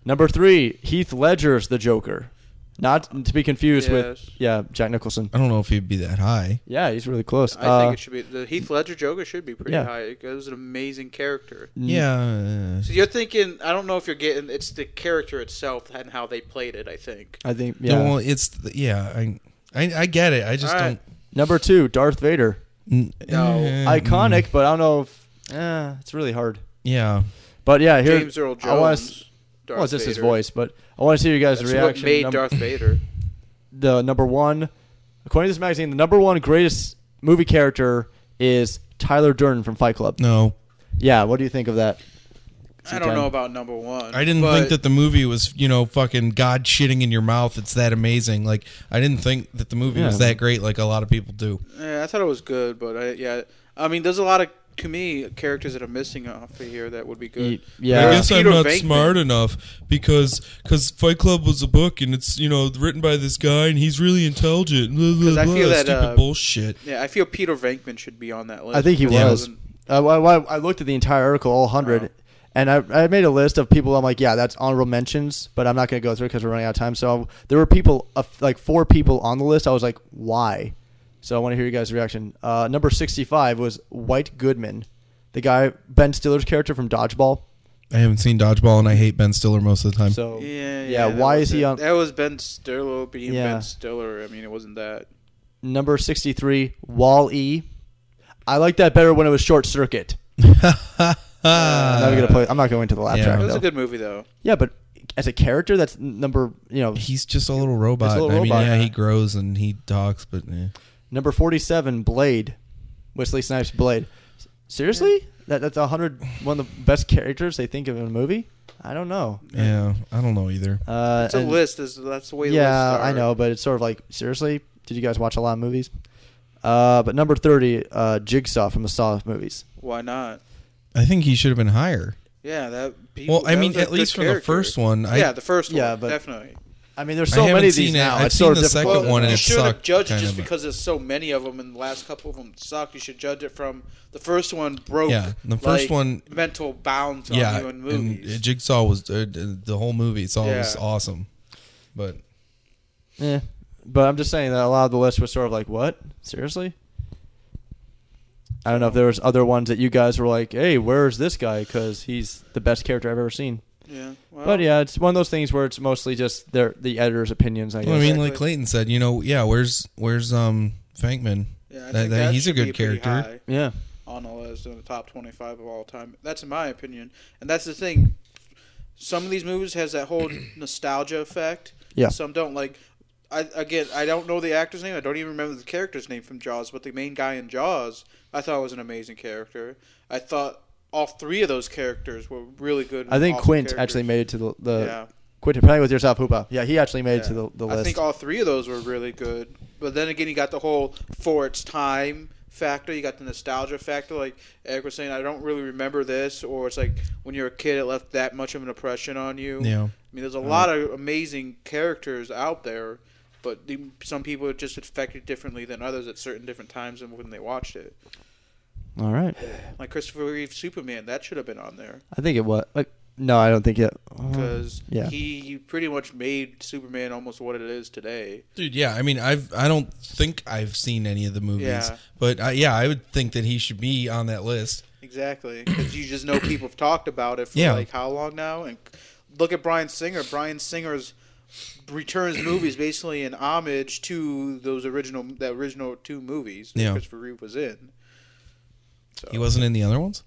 Speaker 1: Number three, Heath Ledger's the Joker. Not to be confused
Speaker 2: Yes.
Speaker 1: with yeah Jack Nicholson.
Speaker 3: I don't know if he'd be that high.
Speaker 1: Yeah, he's really close.
Speaker 2: I
Speaker 1: Uh,
Speaker 2: think it should be the Heath Ledger Joker should be pretty
Speaker 1: Yeah.
Speaker 2: high. It was an amazing character.
Speaker 3: Yeah.
Speaker 2: So you're thinking? I don't know if you're getting. It's the character itself and how they played it. I think.
Speaker 1: I think
Speaker 3: Yeah.
Speaker 1: yeah.
Speaker 3: well, it's the- yeah. I, I I get it. I just
Speaker 2: All right.
Speaker 3: don't.
Speaker 1: Number two, Darth Vader.
Speaker 3: N-
Speaker 2: No.
Speaker 3: eh,
Speaker 1: Iconic, but I don't know if eh, it's really hard.
Speaker 3: Yeah.
Speaker 1: But yeah, here
Speaker 2: James Earl
Speaker 1: I wanna
Speaker 2: Jones,
Speaker 1: s-
Speaker 2: Darth
Speaker 1: well, it's just his
Speaker 2: Vader.
Speaker 1: voice, but I want to see you guys'
Speaker 2: That's
Speaker 1: reaction.
Speaker 2: what made
Speaker 1: Num-
Speaker 2: Darth Vader. [LAUGHS]
Speaker 1: the number one, according to this magazine, the number one greatest movie character is Tyler Durden from Fight Club.
Speaker 3: No.
Speaker 1: Yeah, what do you think of that?
Speaker 2: I don't know about number one.
Speaker 3: I didn't
Speaker 2: but
Speaker 3: think that the movie was, you know, fucking God shitting in your mouth. It's that amazing. Like, I didn't think that the movie was
Speaker 1: Yeah.
Speaker 3: that great, like a lot of people do.
Speaker 2: Yeah, I thought it was good, but I, yeah, I mean, there's a lot of to me characters that are missing off of here that would be good.
Speaker 1: yeah.
Speaker 3: I guess
Speaker 2: Peter
Speaker 3: I'm not
Speaker 2: Venkman.
Speaker 3: smart enough because cause Fight Club was a book and it's you know written by this guy and he's really intelligent. Blah, blah,
Speaker 2: 'Cause I
Speaker 3: blah,
Speaker 2: feel that
Speaker 3: stupid
Speaker 2: uh,
Speaker 3: bullshit.
Speaker 2: Yeah, I feel Peter Venkman should be on that list.
Speaker 1: I think he
Speaker 2: because
Speaker 1: was.
Speaker 2: wasn't-
Speaker 1: Uh, I, I, I looked at the entire article, all hundred, and I, I made a list of people. I'm like, yeah, that's honorable mentions, but I'm not going to go through because we're running out of time. So there were people, uh, like four people on the list. I was like, why? So I want to hear you guys' reaction. Uh, number 65 was White Goodman, the guy Ben Stiller's character from Dodgeball.
Speaker 3: I haven't seen Dodgeball and I hate Ben Stiller most of the time.
Speaker 1: So
Speaker 2: Yeah,
Speaker 1: yeah,
Speaker 2: that
Speaker 1: why
Speaker 2: was
Speaker 1: is he on?
Speaker 2: That was Ben Stiller being
Speaker 1: Yeah.
Speaker 2: Ben Stiller. I mean, it wasn't that.
Speaker 1: Number 63, Wall E. I like that better when it was Short Circuit. [LAUGHS] I'm not gonna play. I'm not going to the laugh
Speaker 3: Yeah.
Speaker 1: track.
Speaker 2: It was
Speaker 1: though.
Speaker 2: a good movie though.
Speaker 1: Yeah, but as a character, that's number you know
Speaker 3: He's just a little robot.
Speaker 1: A little
Speaker 3: I mean,
Speaker 1: robot.
Speaker 3: yeah, he grows and he talks, but eh.
Speaker 1: Number forty-seven. Blade, Wesley Snipes. Blade. Seriously, that that's a hundred. One of the best characters they think of in a movie. I don't know.
Speaker 3: yeah, I don't know either.
Speaker 1: Uh,
Speaker 2: It's a
Speaker 1: and-
Speaker 2: list. Is that's the way.
Speaker 1: Yeah,
Speaker 2: lists are.
Speaker 1: I know, but it's sort of like seriously. Did you guys watch a lot of movies? Uh, but number thirty, uh, Jigsaw from the Saw movies.
Speaker 2: Why not?
Speaker 3: I think he should have been higher.
Speaker 2: Yeah, that. People,
Speaker 3: Well, I
Speaker 2: that
Speaker 3: mean, at least for the first one, I-
Speaker 2: yeah, the first
Speaker 1: Yeah,
Speaker 2: one,
Speaker 1: but-
Speaker 2: definitely.
Speaker 1: I mean, there's so many of these
Speaker 3: it.
Speaker 1: now.
Speaker 3: I've
Speaker 1: it's
Speaker 3: seen
Speaker 1: sort
Speaker 3: the
Speaker 1: of
Speaker 3: second
Speaker 1: difficult.
Speaker 3: one and
Speaker 2: you
Speaker 3: it
Speaker 2: shouldn't have
Speaker 3: sucked,
Speaker 2: judged it
Speaker 3: kind
Speaker 2: just because there's so many of them, and the last couple of them suck. You should judge it from the first one broke.
Speaker 3: Yeah, the first
Speaker 2: like,
Speaker 3: one-
Speaker 2: mental bounds on
Speaker 3: yeah,
Speaker 2: you in
Speaker 3: and
Speaker 2: movies.
Speaker 3: uh, Jigsaw was uh, the whole movie. It's all was
Speaker 2: Yeah.
Speaker 3: awesome, but
Speaker 1: Yeah, but I'm just saying that a lot of the list was sort of like, what? Seriously? I don't know if there was other ones that you guys were like, hey, where's this guy? Because he's the best character I've ever seen.
Speaker 2: Yeah, well,
Speaker 1: But yeah, it's one of those things where it's mostly just their the editor's opinions. I guess.
Speaker 3: Well, I mean, like Clayton said, you know, yeah. Where's where's um Fankman?
Speaker 2: Yeah, I
Speaker 3: That-
Speaker 2: think
Speaker 3: that-
Speaker 2: that
Speaker 3: he's a good character.
Speaker 2: high
Speaker 1: yeah,
Speaker 2: on the list in the top 25 of all time. That's in my opinion, and that's the thing. Some of these movies has that whole [CLEARS THROAT] nostalgia effect.
Speaker 1: Yeah.
Speaker 2: Some don't like. I again, I don't know the actor's name. I don't even remember the character's name from Jaws. But the main guy in Jaws, I thought was an amazing character. I thought all three of those characters were really good.
Speaker 1: I think
Speaker 2: awesome
Speaker 1: Quint
Speaker 2: characters.
Speaker 1: actually made it to the the
Speaker 2: Yeah.
Speaker 1: Quint playing with yourself, Hooper. Yeah, he actually made it to
Speaker 2: Yeah.
Speaker 1: the, the
Speaker 2: I think all three of those were really good. But then again, you got the whole for its time factor. You got the nostalgia factor. Like Eric was saying, I don't really remember this, or it's like when you're a kid, it left that much of an impression on you.
Speaker 3: Yeah.
Speaker 2: I mean, there's a lot of amazing characters out there, but the, some people are just affected differently than others at certain different times and when they watched it.
Speaker 1: All right,
Speaker 2: Like Christopher Reeve Superman, that should have been on there
Speaker 1: I think it was. Like, no, I don't think it.
Speaker 2: because
Speaker 1: yeah,
Speaker 2: he pretty much made Superman almost what it is today.
Speaker 3: Dude, yeah. I mean, I've I don't think I've seen any of the movies,
Speaker 2: Yeah.
Speaker 3: but uh, yeah, I would think that he should be on that list.
Speaker 2: exactly. Because you just know people have talked about it for
Speaker 3: Yeah.
Speaker 2: like how long now? And look at Bryan Singer. Bryan Singer's returns movies basically in homage to those original, the original two movies that
Speaker 3: Yeah.
Speaker 2: Christopher Reeve was in. So
Speaker 3: He wasn't in the other ones.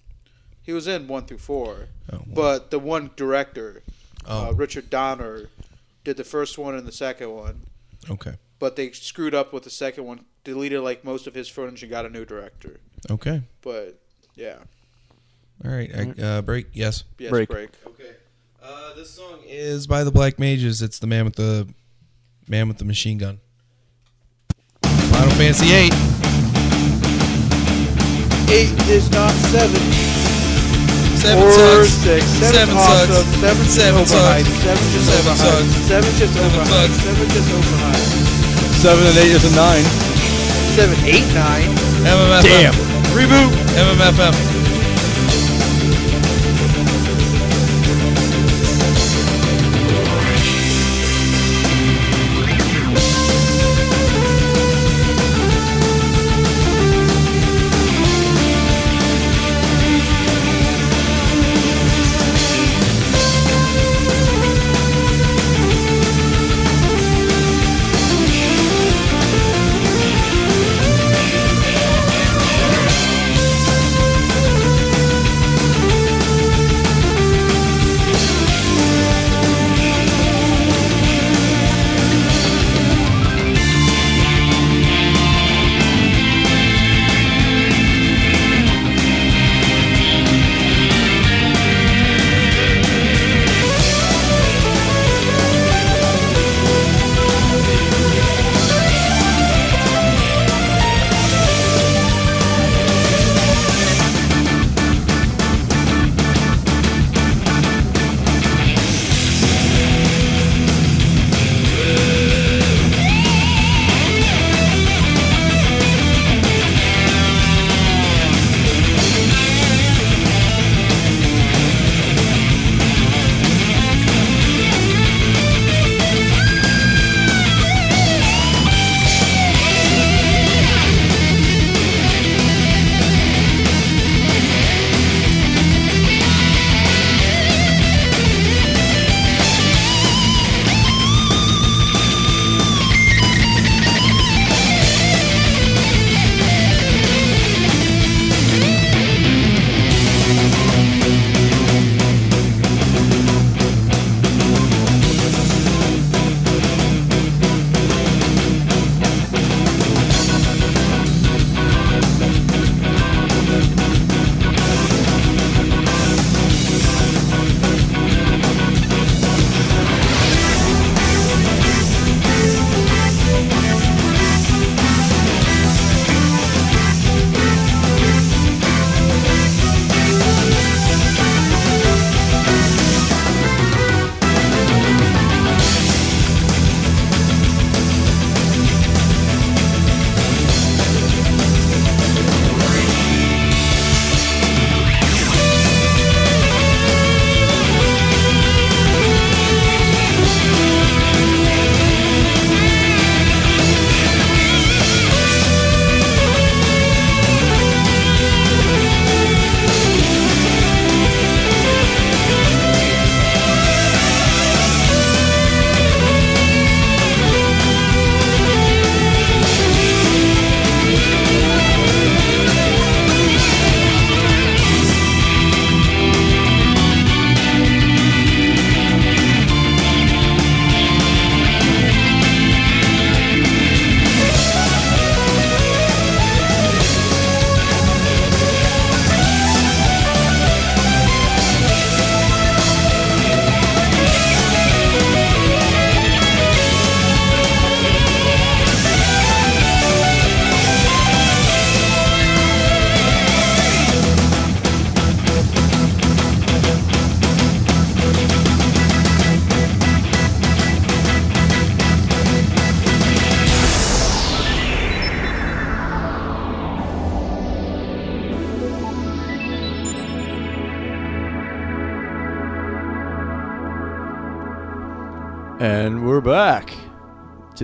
Speaker 2: He was in one through four,
Speaker 3: Oh, wow.
Speaker 2: but the one director,
Speaker 3: Oh.
Speaker 2: uh, Richard Donner, did the first one and the second one.
Speaker 3: Okay.
Speaker 2: But they screwed up with the second one, deleted like most of his footage, and got a new director.
Speaker 3: Okay.
Speaker 2: But yeah,
Speaker 3: All right. I- Uh, break. Yes.
Speaker 2: yes, break. break.
Speaker 3: Okay. Uh, this song is by the Black Mages. It's the man with the man with the machine gun. Final Fantasy Eight.
Speaker 2: Eight is not seven.
Speaker 3: Seven
Speaker 2: or
Speaker 3: sucks.
Speaker 2: six. Seven's
Speaker 3: Seven
Speaker 2: awesome.
Speaker 3: sucks.
Speaker 2: Seven,
Speaker 3: Seven
Speaker 2: just overhyped.
Speaker 3: sucks.
Speaker 2: Seven just
Speaker 3: Seven
Speaker 2: overhyped.
Speaker 3: sucks.
Speaker 2: Seven just
Speaker 3: Seven
Speaker 2: overhyped.
Speaker 3: sucks.
Speaker 2: Seven just overhyped.
Speaker 1: Seven and eight is a nine.
Speaker 2: Seven, eight, nine.
Speaker 3: MMFM.
Speaker 1: Damn.
Speaker 2: Reboot.
Speaker 3: MMFM.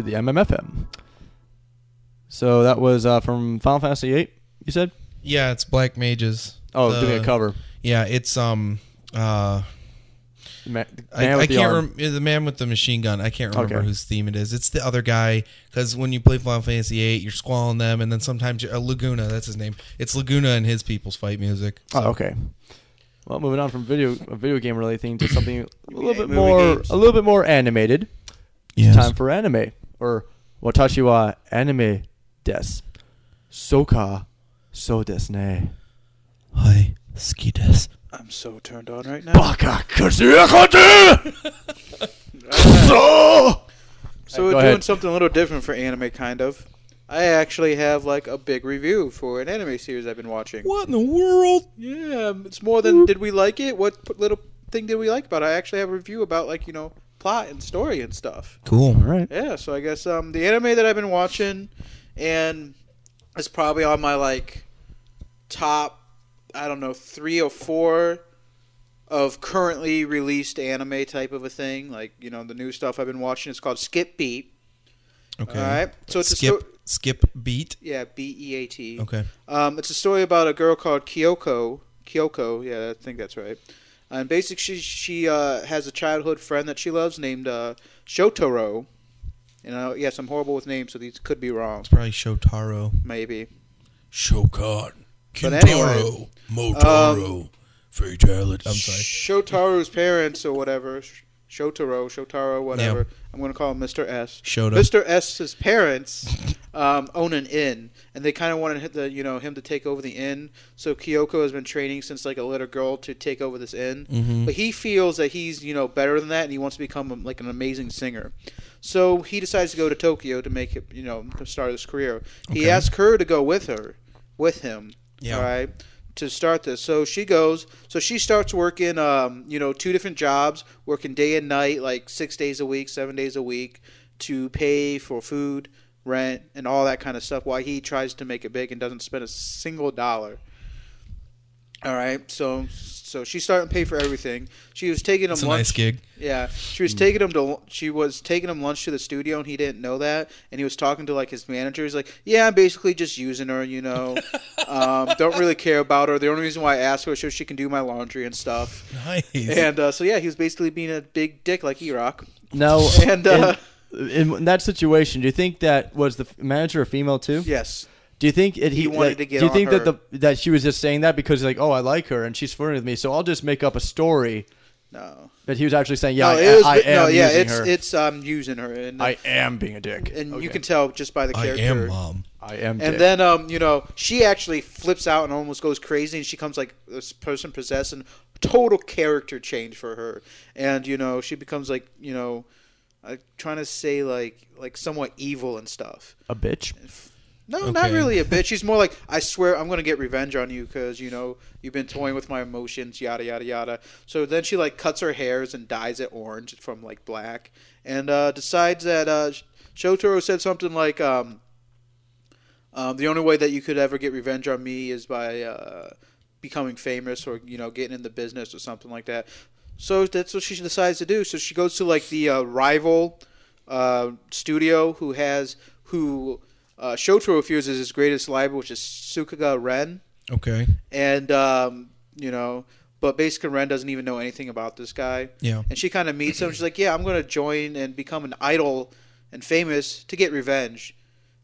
Speaker 1: To the MMFM. So that was uh, from Final Fantasy VIII. You said
Speaker 3: Yeah, it's Black Mages.
Speaker 1: Oh,
Speaker 3: the-
Speaker 1: doing a cover.
Speaker 3: Yeah, it's um uh
Speaker 1: Ma- the
Speaker 3: I,
Speaker 1: man
Speaker 3: I
Speaker 1: with the
Speaker 3: can't
Speaker 1: arm.
Speaker 3: rem- the man with the machine gun. I can't remember
Speaker 1: Okay.
Speaker 3: whose theme it is. It's the other guy because when you play Final Fantasy VIII, you're squalling them, and then sometimes you're, uh, Laguna. That's his name. It's Laguna and his people's fight music.
Speaker 1: Oh, okay. Well, moving on from video a video game related thing to something a little bit more
Speaker 2: games.
Speaker 1: a little bit more animated. It's time for anime or watashi wa anime des. Soka so desu ne.
Speaker 3: Hi, ski des.
Speaker 2: I'm so turned on right now.
Speaker 1: Baka kusuyakote! So!
Speaker 2: So
Speaker 1: Go
Speaker 2: we're doing
Speaker 1: ahead.
Speaker 2: something a little different for anime, kind of. I actually have like a big review for an anime series I've been watching.
Speaker 3: What in the world?
Speaker 2: Yeah, it's more than did we like it? What little thing did we like about it? I actually have a review about like you know plot and story and stuff.
Speaker 3: Cool.
Speaker 1: All right.
Speaker 2: Yeah, so I guess um the anime that I've been watching, and it's probably on my like top, I don't know, three or four of currently released anime type of a thing. Like you know the new stuff I've been watching. It's called Skip Beat.
Speaker 3: Okay.
Speaker 2: All right. So it's a
Speaker 3: skip
Speaker 2: sto-
Speaker 3: skip beat.
Speaker 2: Yeah, B E A T.
Speaker 3: Okay.
Speaker 2: Um, it's a story about a girl called Kyoko. Kyoko, yeah, I think that's right. And basically, she, she uh, has a childhood friend that she loves named uh, Shotaro. And uh, yes, I'm horrible with names, so these could be wrong.
Speaker 3: It's probably Shotaro.
Speaker 2: Maybe.
Speaker 3: Shokan.
Speaker 2: But anyway,
Speaker 3: Motaro. Fatality. I'm sorry.
Speaker 2: Shotaro's parents or whatever, Shotaro, Shotaro, whatever. I'm going to call him Mr. S.
Speaker 3: Shota.
Speaker 2: Mr. S's parents um, own an inn, and they kind of wanted him to, you know, him to take over the inn. So Kyoko has been training since like a little girl to take over this inn.
Speaker 3: Mhm.
Speaker 2: But he feels that he's, you know, better than that, and he wants to become um, like an amazing singer. So he decides to go to Tokyo to make it, you know, to start his career. He asks her to go with her, with him.
Speaker 3: Yeah.
Speaker 2: All right to start this. So she goes. So she starts working, um, you know, two different jobs, working day and night, like six days a week, seven days a week, to pay for food, rent, and all that kind of stuff. While he tries to make it big and doesn't spend a single dollar. All right, so so she's starting to pay for everything. She was taking him
Speaker 3: It's a
Speaker 2: lunch.
Speaker 3: nice gig.
Speaker 2: Yeah, she was taking him to she was taking him lunch to the studio, and he didn't know that. And he was talking to like his manager. He's like, "Yeah, I'm basically just using her, you know. [LAUGHS] um, don't really care about her. The only reason why I asked her is so she can do my laundry and stuff."
Speaker 3: Nice.
Speaker 2: And uh, so yeah, he was basically being a big dick like E-Rock.
Speaker 1: Now, [LAUGHS]
Speaker 2: and uh,
Speaker 1: in, in that situation, do you think that was the manager a female too?
Speaker 2: Yes.
Speaker 1: Do you think it, he,
Speaker 2: He wanted
Speaker 1: that-
Speaker 2: to get
Speaker 1: Do you
Speaker 2: on
Speaker 1: think that the that she was just saying that because like, oh, I like her and she's flirting with me, so I'll just make up a story.
Speaker 2: No.
Speaker 1: That he was actually saying, yeah,
Speaker 2: no,
Speaker 1: I,
Speaker 2: it was,
Speaker 1: I am
Speaker 2: no, yeah,
Speaker 1: using
Speaker 2: it's
Speaker 1: her.
Speaker 2: it's um using her, and
Speaker 1: I am being a dick.
Speaker 2: and
Speaker 1: Okay.
Speaker 2: you can tell just by the character.
Speaker 3: I am mom.
Speaker 1: I am.
Speaker 2: And
Speaker 1: dick.
Speaker 2: then, um, you know, she actually flips out and almost goes crazy, and she comes like this person possessed, and total character change for her. And you know, she becomes like, you know, uh, trying to say like like somewhat evil and stuff.
Speaker 1: a bitch.
Speaker 2: No, not really a bitch. [LAUGHS] She's more like, I swear, I'm gonna get revenge on you because you know you've been toying with my emotions, yada yada yada. So then she like cuts her hairs and dyes it orange from like black, and uh, decides that uh, Shotaro said something like, um, um, "The only way that you could ever get revenge on me is by uh, becoming famous or you know getting in the business or something like that." So that's what she decides to do. So she goes to like the uh, rival uh, studio who has who uh, Shotaro is his greatest rival, which is Tsuruga Ren,
Speaker 3: Okay.
Speaker 2: and um, you know, but basically Ren doesn't even know anything about this guy.
Speaker 3: Yeah.
Speaker 2: And she kind of meets him. She's like, "Yeah, I'm going to join and become an idol and famous to get revenge."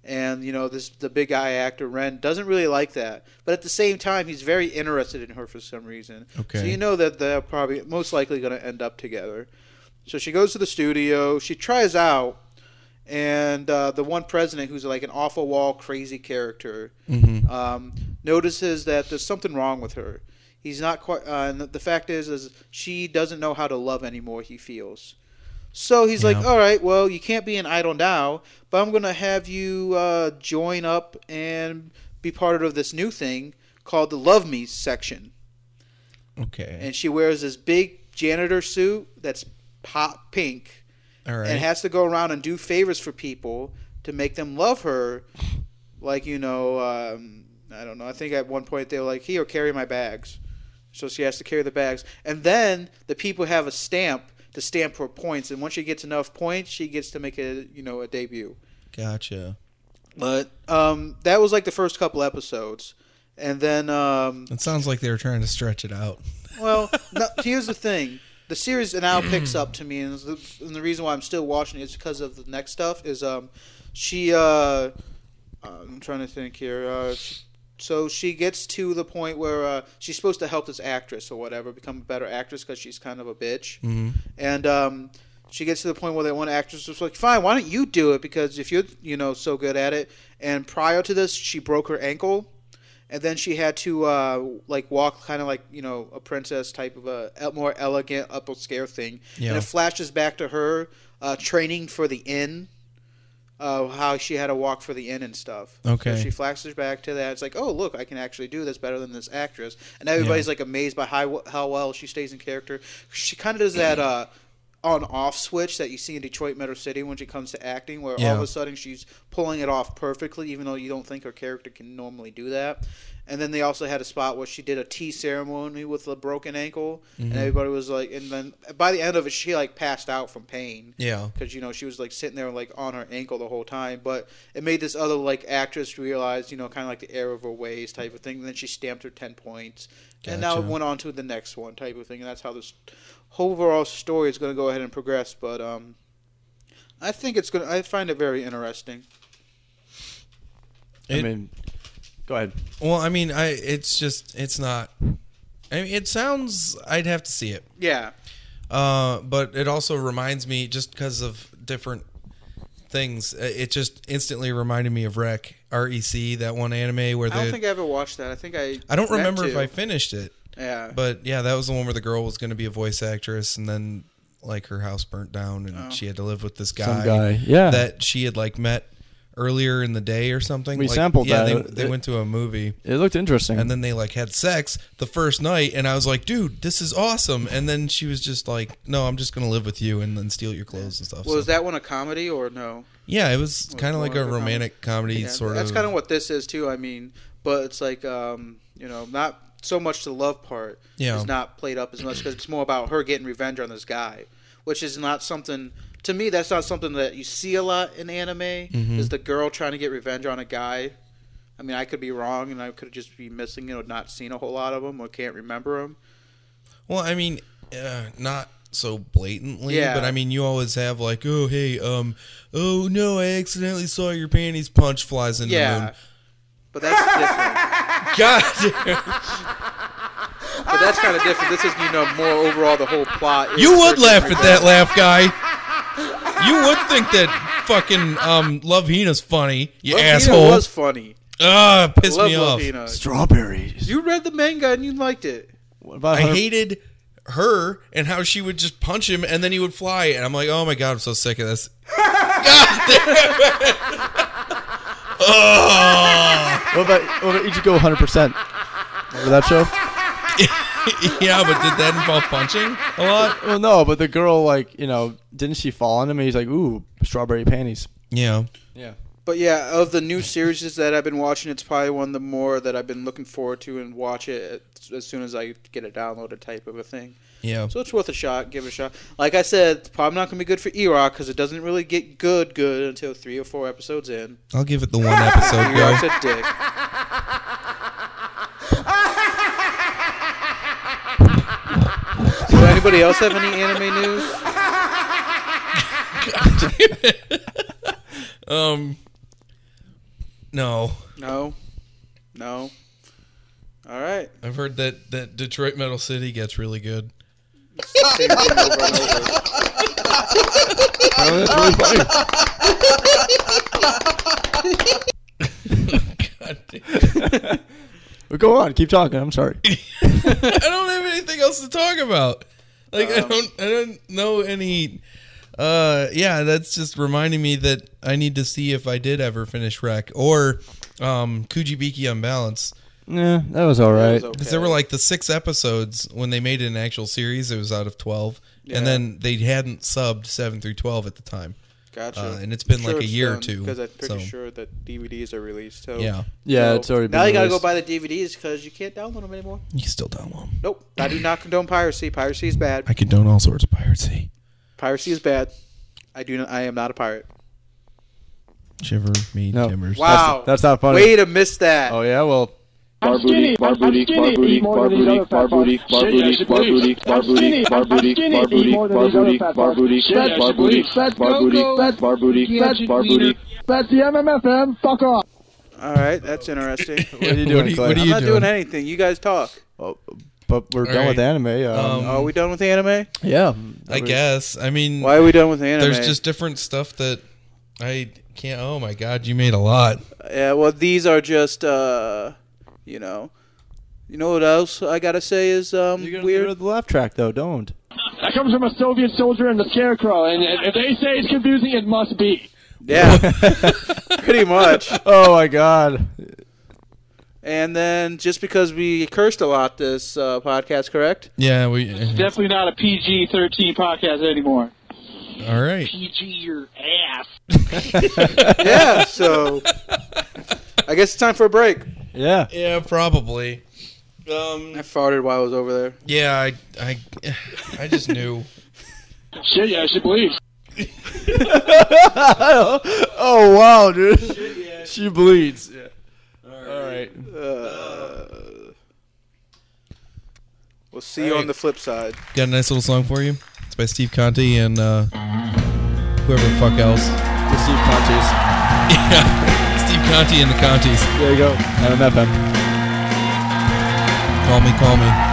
Speaker 2: And you know, this the big guy actor Ren doesn't really like that, but at the same time, he's very interested in her for some reason.
Speaker 3: Okay.
Speaker 2: So you know that they're probably most likely going to end up together. So she goes to the studio. She tries out, and uh, the one president, who's like an awful wall crazy character,
Speaker 3: Mhm.
Speaker 2: um, notices that there's something wrong with her. He's not quite. Uh, and the- the fact is, is she doesn't know how to love anymore. He feels. So he's like, all right, well, you can't be an idol now, but I'm going to have you uh, join up and be part of this new thing called the Love Me section.
Speaker 3: Okay.
Speaker 2: And she wears this big janitor suit that's pop pink
Speaker 3: All right.
Speaker 2: and has to go around and do favors for people to make them love her. Like, you know, um, I don't know. I think at one point they were like, here, carry my bags. So she has to carry the bags. And then the people have a stamp to stamp her points. And once she gets enough points, she gets to make a, you know, a debut.
Speaker 3: Gotcha.
Speaker 2: But um, that was like the first couple episodes. And then, um,
Speaker 3: It sounds like they were trying to stretch it out.
Speaker 2: well, no, [LAUGHS] here's the thing: the series now [CLEARS THROAT] picks up to me, and the, and the reason why I'm still watching it is because of the next stuff. Is um, she uh, I'm trying to think here. Uh, she, so she gets to the point where uh, she's supposed to help this actress or whatever become a better actress because she's kind of a bitch,
Speaker 3: Mhm.
Speaker 2: and um, she gets to the point where that one actress was like, "Fine, why don't you do it? Because if you're you know so good at it." And prior to this, she broke her ankle, and then she had to uh, like walk kind of like you know a princess type of a more elegant upper scare thing.
Speaker 3: Yeah.
Speaker 2: And it flashes back to her uh, training for the inn. Uh, how she had to walk for the inn and stuff.
Speaker 3: Okay.
Speaker 2: So she flashes back to that. It's like, oh look, I can actually do this better than this actress, and everybody's like amazed by how how well she stays in character. She kind of does that uh, on off switch that you see in Detroit Metal City when she comes to acting, where all of a sudden she's pulling it off perfectly, even though you don't think her character can normally do that. And then they also had a spot where she did a tea ceremony with a broken ankle,
Speaker 3: Mhm.
Speaker 2: and everybody was like, and then by the end of it, she like passed out from pain.
Speaker 3: Yeah.
Speaker 2: because you know she was like sitting there like on her ankle the whole time. But it made this other like actress realize, you know, kind of like the error of her ways type of thing. And then she stamped her ten points, and now it went on to the next one type of thing. And that's how this whole overall story is going to go ahead and progress. But um, I think it's gonna. I find it very interesting.
Speaker 1: I mean, go ahead.
Speaker 3: Well, I mean, I it's just it's not. I mean, it sounds. I'd have to see it.
Speaker 2: Yeah.
Speaker 3: Uh, but it also reminds me just because of different things. uh, It just instantly reminded me of Rec REC, that one anime where
Speaker 2: I don't think I ever watched that. I think I.
Speaker 3: I don't
Speaker 2: meant
Speaker 3: remember if. I finished it.
Speaker 2: Yeah.
Speaker 3: But yeah, that was the one where the girl was going to be a voice actress, and then like her house burnt down, and
Speaker 2: Oh.
Speaker 3: she had to live with this guy.
Speaker 1: Some guy, yeah.
Speaker 3: That she had like met earlier in the day or something.
Speaker 1: We
Speaker 3: Like,
Speaker 1: sampled
Speaker 3: yeah,
Speaker 1: that.
Speaker 3: They, they
Speaker 1: It-
Speaker 3: went to a movie.
Speaker 1: It looked interesting.
Speaker 3: And then they like had sex the first night, and I was like, "Dude, this is awesome." And then she was just like, "No, I'm just gonna live with you and then steal your clothes and stuff."
Speaker 2: Was
Speaker 3: So-
Speaker 2: that one a comedy or no?
Speaker 3: Yeah, it was kind of like a romantic comedy
Speaker 2: Yeah,
Speaker 3: sort
Speaker 2: That's
Speaker 3: of.
Speaker 2: kind of what this is too. I mean, but it's like um, you know, not so much the love part
Speaker 3: Yeah.
Speaker 2: is not played up as much because it's more about her getting revenge on this guy, which is not something. To me, that's not something that you see a lot in anime.
Speaker 3: Mhm.
Speaker 2: Is the girl trying to get revenge on a guy? I mean, I could be wrong, and I could just be missing it or not seen a whole lot of them or can't remember them.
Speaker 3: Well, I mean, uh, not so blatantly,
Speaker 2: Yeah.
Speaker 3: but I mean, you always have like, "Oh, hey, um, oh no, I accidentally saw your panties." Punch flies the
Speaker 2: Yeah,
Speaker 3: moon.
Speaker 2: but that's different. [LAUGHS]
Speaker 3: God,
Speaker 2: but that's kind of different. This is you know more overall the whole plot.
Speaker 3: you would laugh at that laugh, guy. You would think that fucking um, Love Hina's funny, you
Speaker 2: Love Hina
Speaker 3: asshole.
Speaker 2: was funny.
Speaker 3: Ah, pissed
Speaker 2: Love
Speaker 3: me
Speaker 2: Love
Speaker 3: off.
Speaker 2: Hina.
Speaker 1: Strawberries.
Speaker 2: You read the manga and you liked it.
Speaker 1: What about
Speaker 3: I
Speaker 1: her-
Speaker 3: hated her and how she would just punch him and then he would fly, and I'm like, oh my god, I'm so sick of this. God damn it. Oh.
Speaker 1: What about what about Ichigo 100? percent Remember that show? [LAUGHS] [LAUGHS]
Speaker 3: yeah, but did that involve punching a lot?
Speaker 1: Well, no, but the girl, like, you know, didn't she fall on him? And he's like, "Ooh, strawberry panties."
Speaker 3: Yeah.
Speaker 1: Yeah.
Speaker 2: But yeah, of the new series that I've been watching, it's probably one of the more that I've been looking forward to and watch it as soon as I get it downloaded, type of a thing.
Speaker 3: Yeah.
Speaker 2: So it's worth a shot. Give it a shot. Like I said, it's probably not going to be good for E-Rock because it doesn't really get good, good until three or four episodes in.
Speaker 3: I'll give it the one episode [LAUGHS]
Speaker 2: E-Rock's
Speaker 3: go.
Speaker 2: a dick. Does anybody else have any anime news? God damn it.
Speaker 3: Um, no.
Speaker 2: No. No. All right.
Speaker 3: I've heard that that Detroit Metal City gets really good.
Speaker 2: Same thing over and over.
Speaker 1: Oh, that's [LAUGHS] really funny. but go on, keep talking. I'm sorry. [LAUGHS]
Speaker 3: I don't have anything else to talk about. Like I
Speaker 2: Um,
Speaker 3: don't I don't know any uh yeah, that's just reminding me that I need to see if I did ever finish Rec or um Kujibiki Unbalance.
Speaker 1: Yeah, that was all right.
Speaker 3: Because there were like the six episodes when they made it an actual series. It was out of twelve,
Speaker 2: Yeah.
Speaker 3: and then they hadn't subbed seven through twelve at the time.
Speaker 2: Gotcha.
Speaker 3: Uh, and it's been
Speaker 2: Sure
Speaker 3: like a
Speaker 2: it's
Speaker 3: year or two.
Speaker 2: Because I'm pretty
Speaker 3: so.
Speaker 2: sure that DVDs are released. So
Speaker 3: Yeah.
Speaker 1: Yeah,
Speaker 2: so
Speaker 1: it's already been.
Speaker 2: now
Speaker 1: been
Speaker 2: you gotta go buy the DVDs because you can't download them anymore.
Speaker 3: You can still download them.
Speaker 2: Nope, I do not condone piracy. Piracy is bad.
Speaker 3: I condone all sorts of piracy.
Speaker 2: Piracy is bad. I do not. I am not a pirate.
Speaker 3: Shiver me
Speaker 1: No.
Speaker 3: timbers.
Speaker 2: Wow,
Speaker 1: That's not funny.
Speaker 2: Way to miss that.
Speaker 1: Oh yeah, well,
Speaker 4: bar booty, bar booty, bar booty, bar booty, bar booty, bar booty, bar booty, bar booty, bar booty, bar booty, bar booty, bar booty, bar booty, bar booty, fat bar booty, fat bar booty. That's the MMFM. Fuck off.
Speaker 2: All right, that's interesting. [LAUGHS]
Speaker 1: What are you doing, Clay?
Speaker 2: I'm not doing anything. You guys talk.
Speaker 1: Oh, but we're
Speaker 3: All
Speaker 1: done with anime. Um,
Speaker 3: Um,
Speaker 2: Are we done with anime?
Speaker 1: yeah,
Speaker 3: I guess. I mean,
Speaker 2: Why are we done with anime?
Speaker 3: There's just different stuff that I can't. Oh my god, you made a lot.
Speaker 2: Yeah, well, these are just, uh, you know, you know what else I gotta say is um
Speaker 1: You're gonna
Speaker 2: weird.
Speaker 1: the laugh track though. Don't.
Speaker 4: That comes from a Soviet soldier and the scarecrow, and if they say it's confusing, it must be.
Speaker 2: Yeah, [LAUGHS] [LAUGHS] pretty much.
Speaker 1: Oh my god.
Speaker 2: And then just because we cursed a lot this uh, podcast, correct?
Speaker 3: Yeah, we.
Speaker 4: Definitely not a PG 13 podcast anymore.
Speaker 3: All right.
Speaker 4: PG your ass. [LAUGHS]
Speaker 2: yeah. So I guess it's time for a break.
Speaker 1: Yeah.
Speaker 3: Yeah, probably. Um.
Speaker 2: I farted while I was over there.
Speaker 3: Yeah, I. I. I just knew.
Speaker 4: Shit, yeah, she believes. [LAUGHS]
Speaker 1: oh wow, dude. Shit, yeah. She bleeds. Yeah. All right.
Speaker 2: Uh, we'll see you on the flip side.
Speaker 3: Got a nice little song for you. It's by Steve Conti and uh, whoever the fuck else.
Speaker 1: The Steve Contis. [LAUGHS]
Speaker 3: Yeah, Steve Conti and the Contis.
Speaker 1: There you go.
Speaker 3: Call me, call me.
Speaker 14: Call me,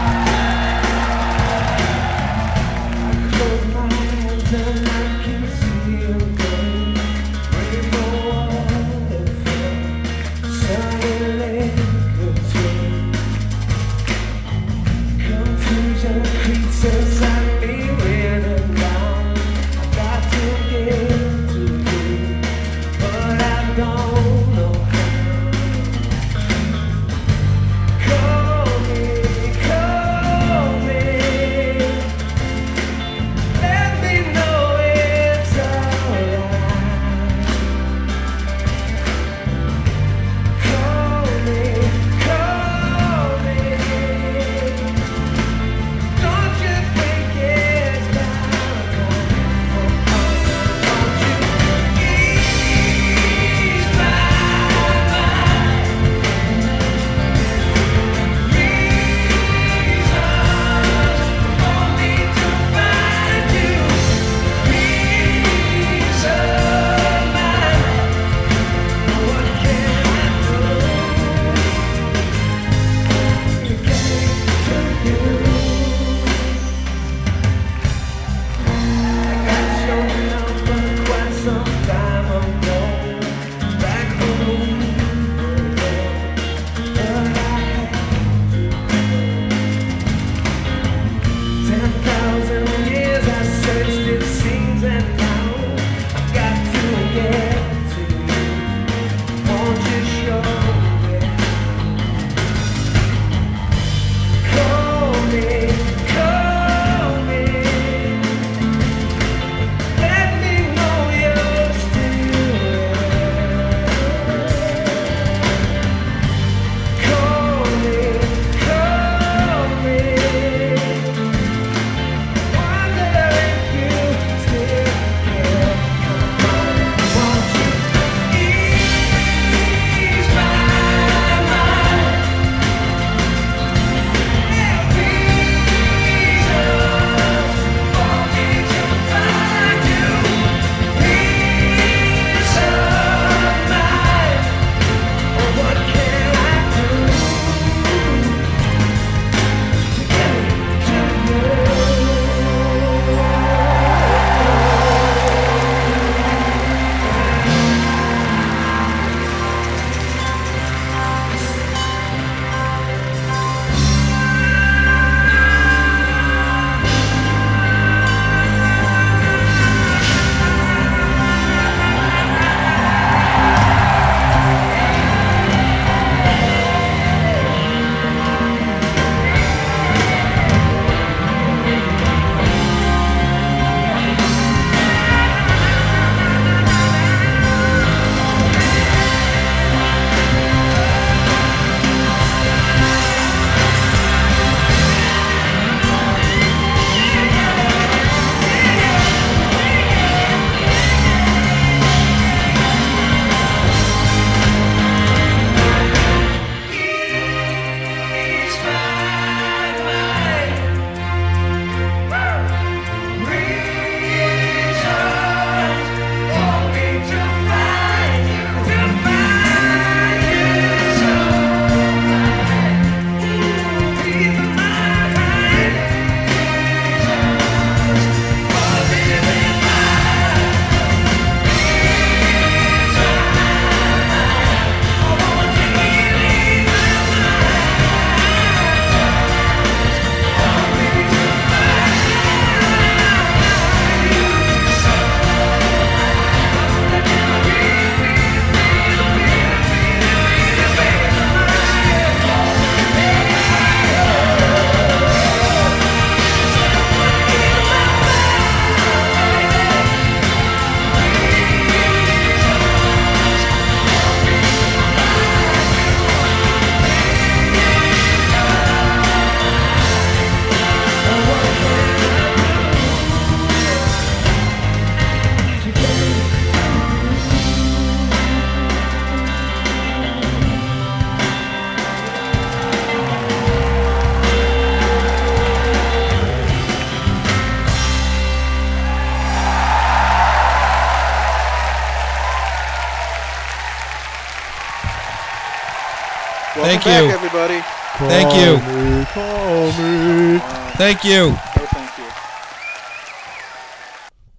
Speaker 3: Thank
Speaker 2: back,
Speaker 3: you.
Speaker 2: everybody.
Speaker 3: Thank you.
Speaker 1: me, call me.
Speaker 3: Thank you.
Speaker 2: Oh, thank you.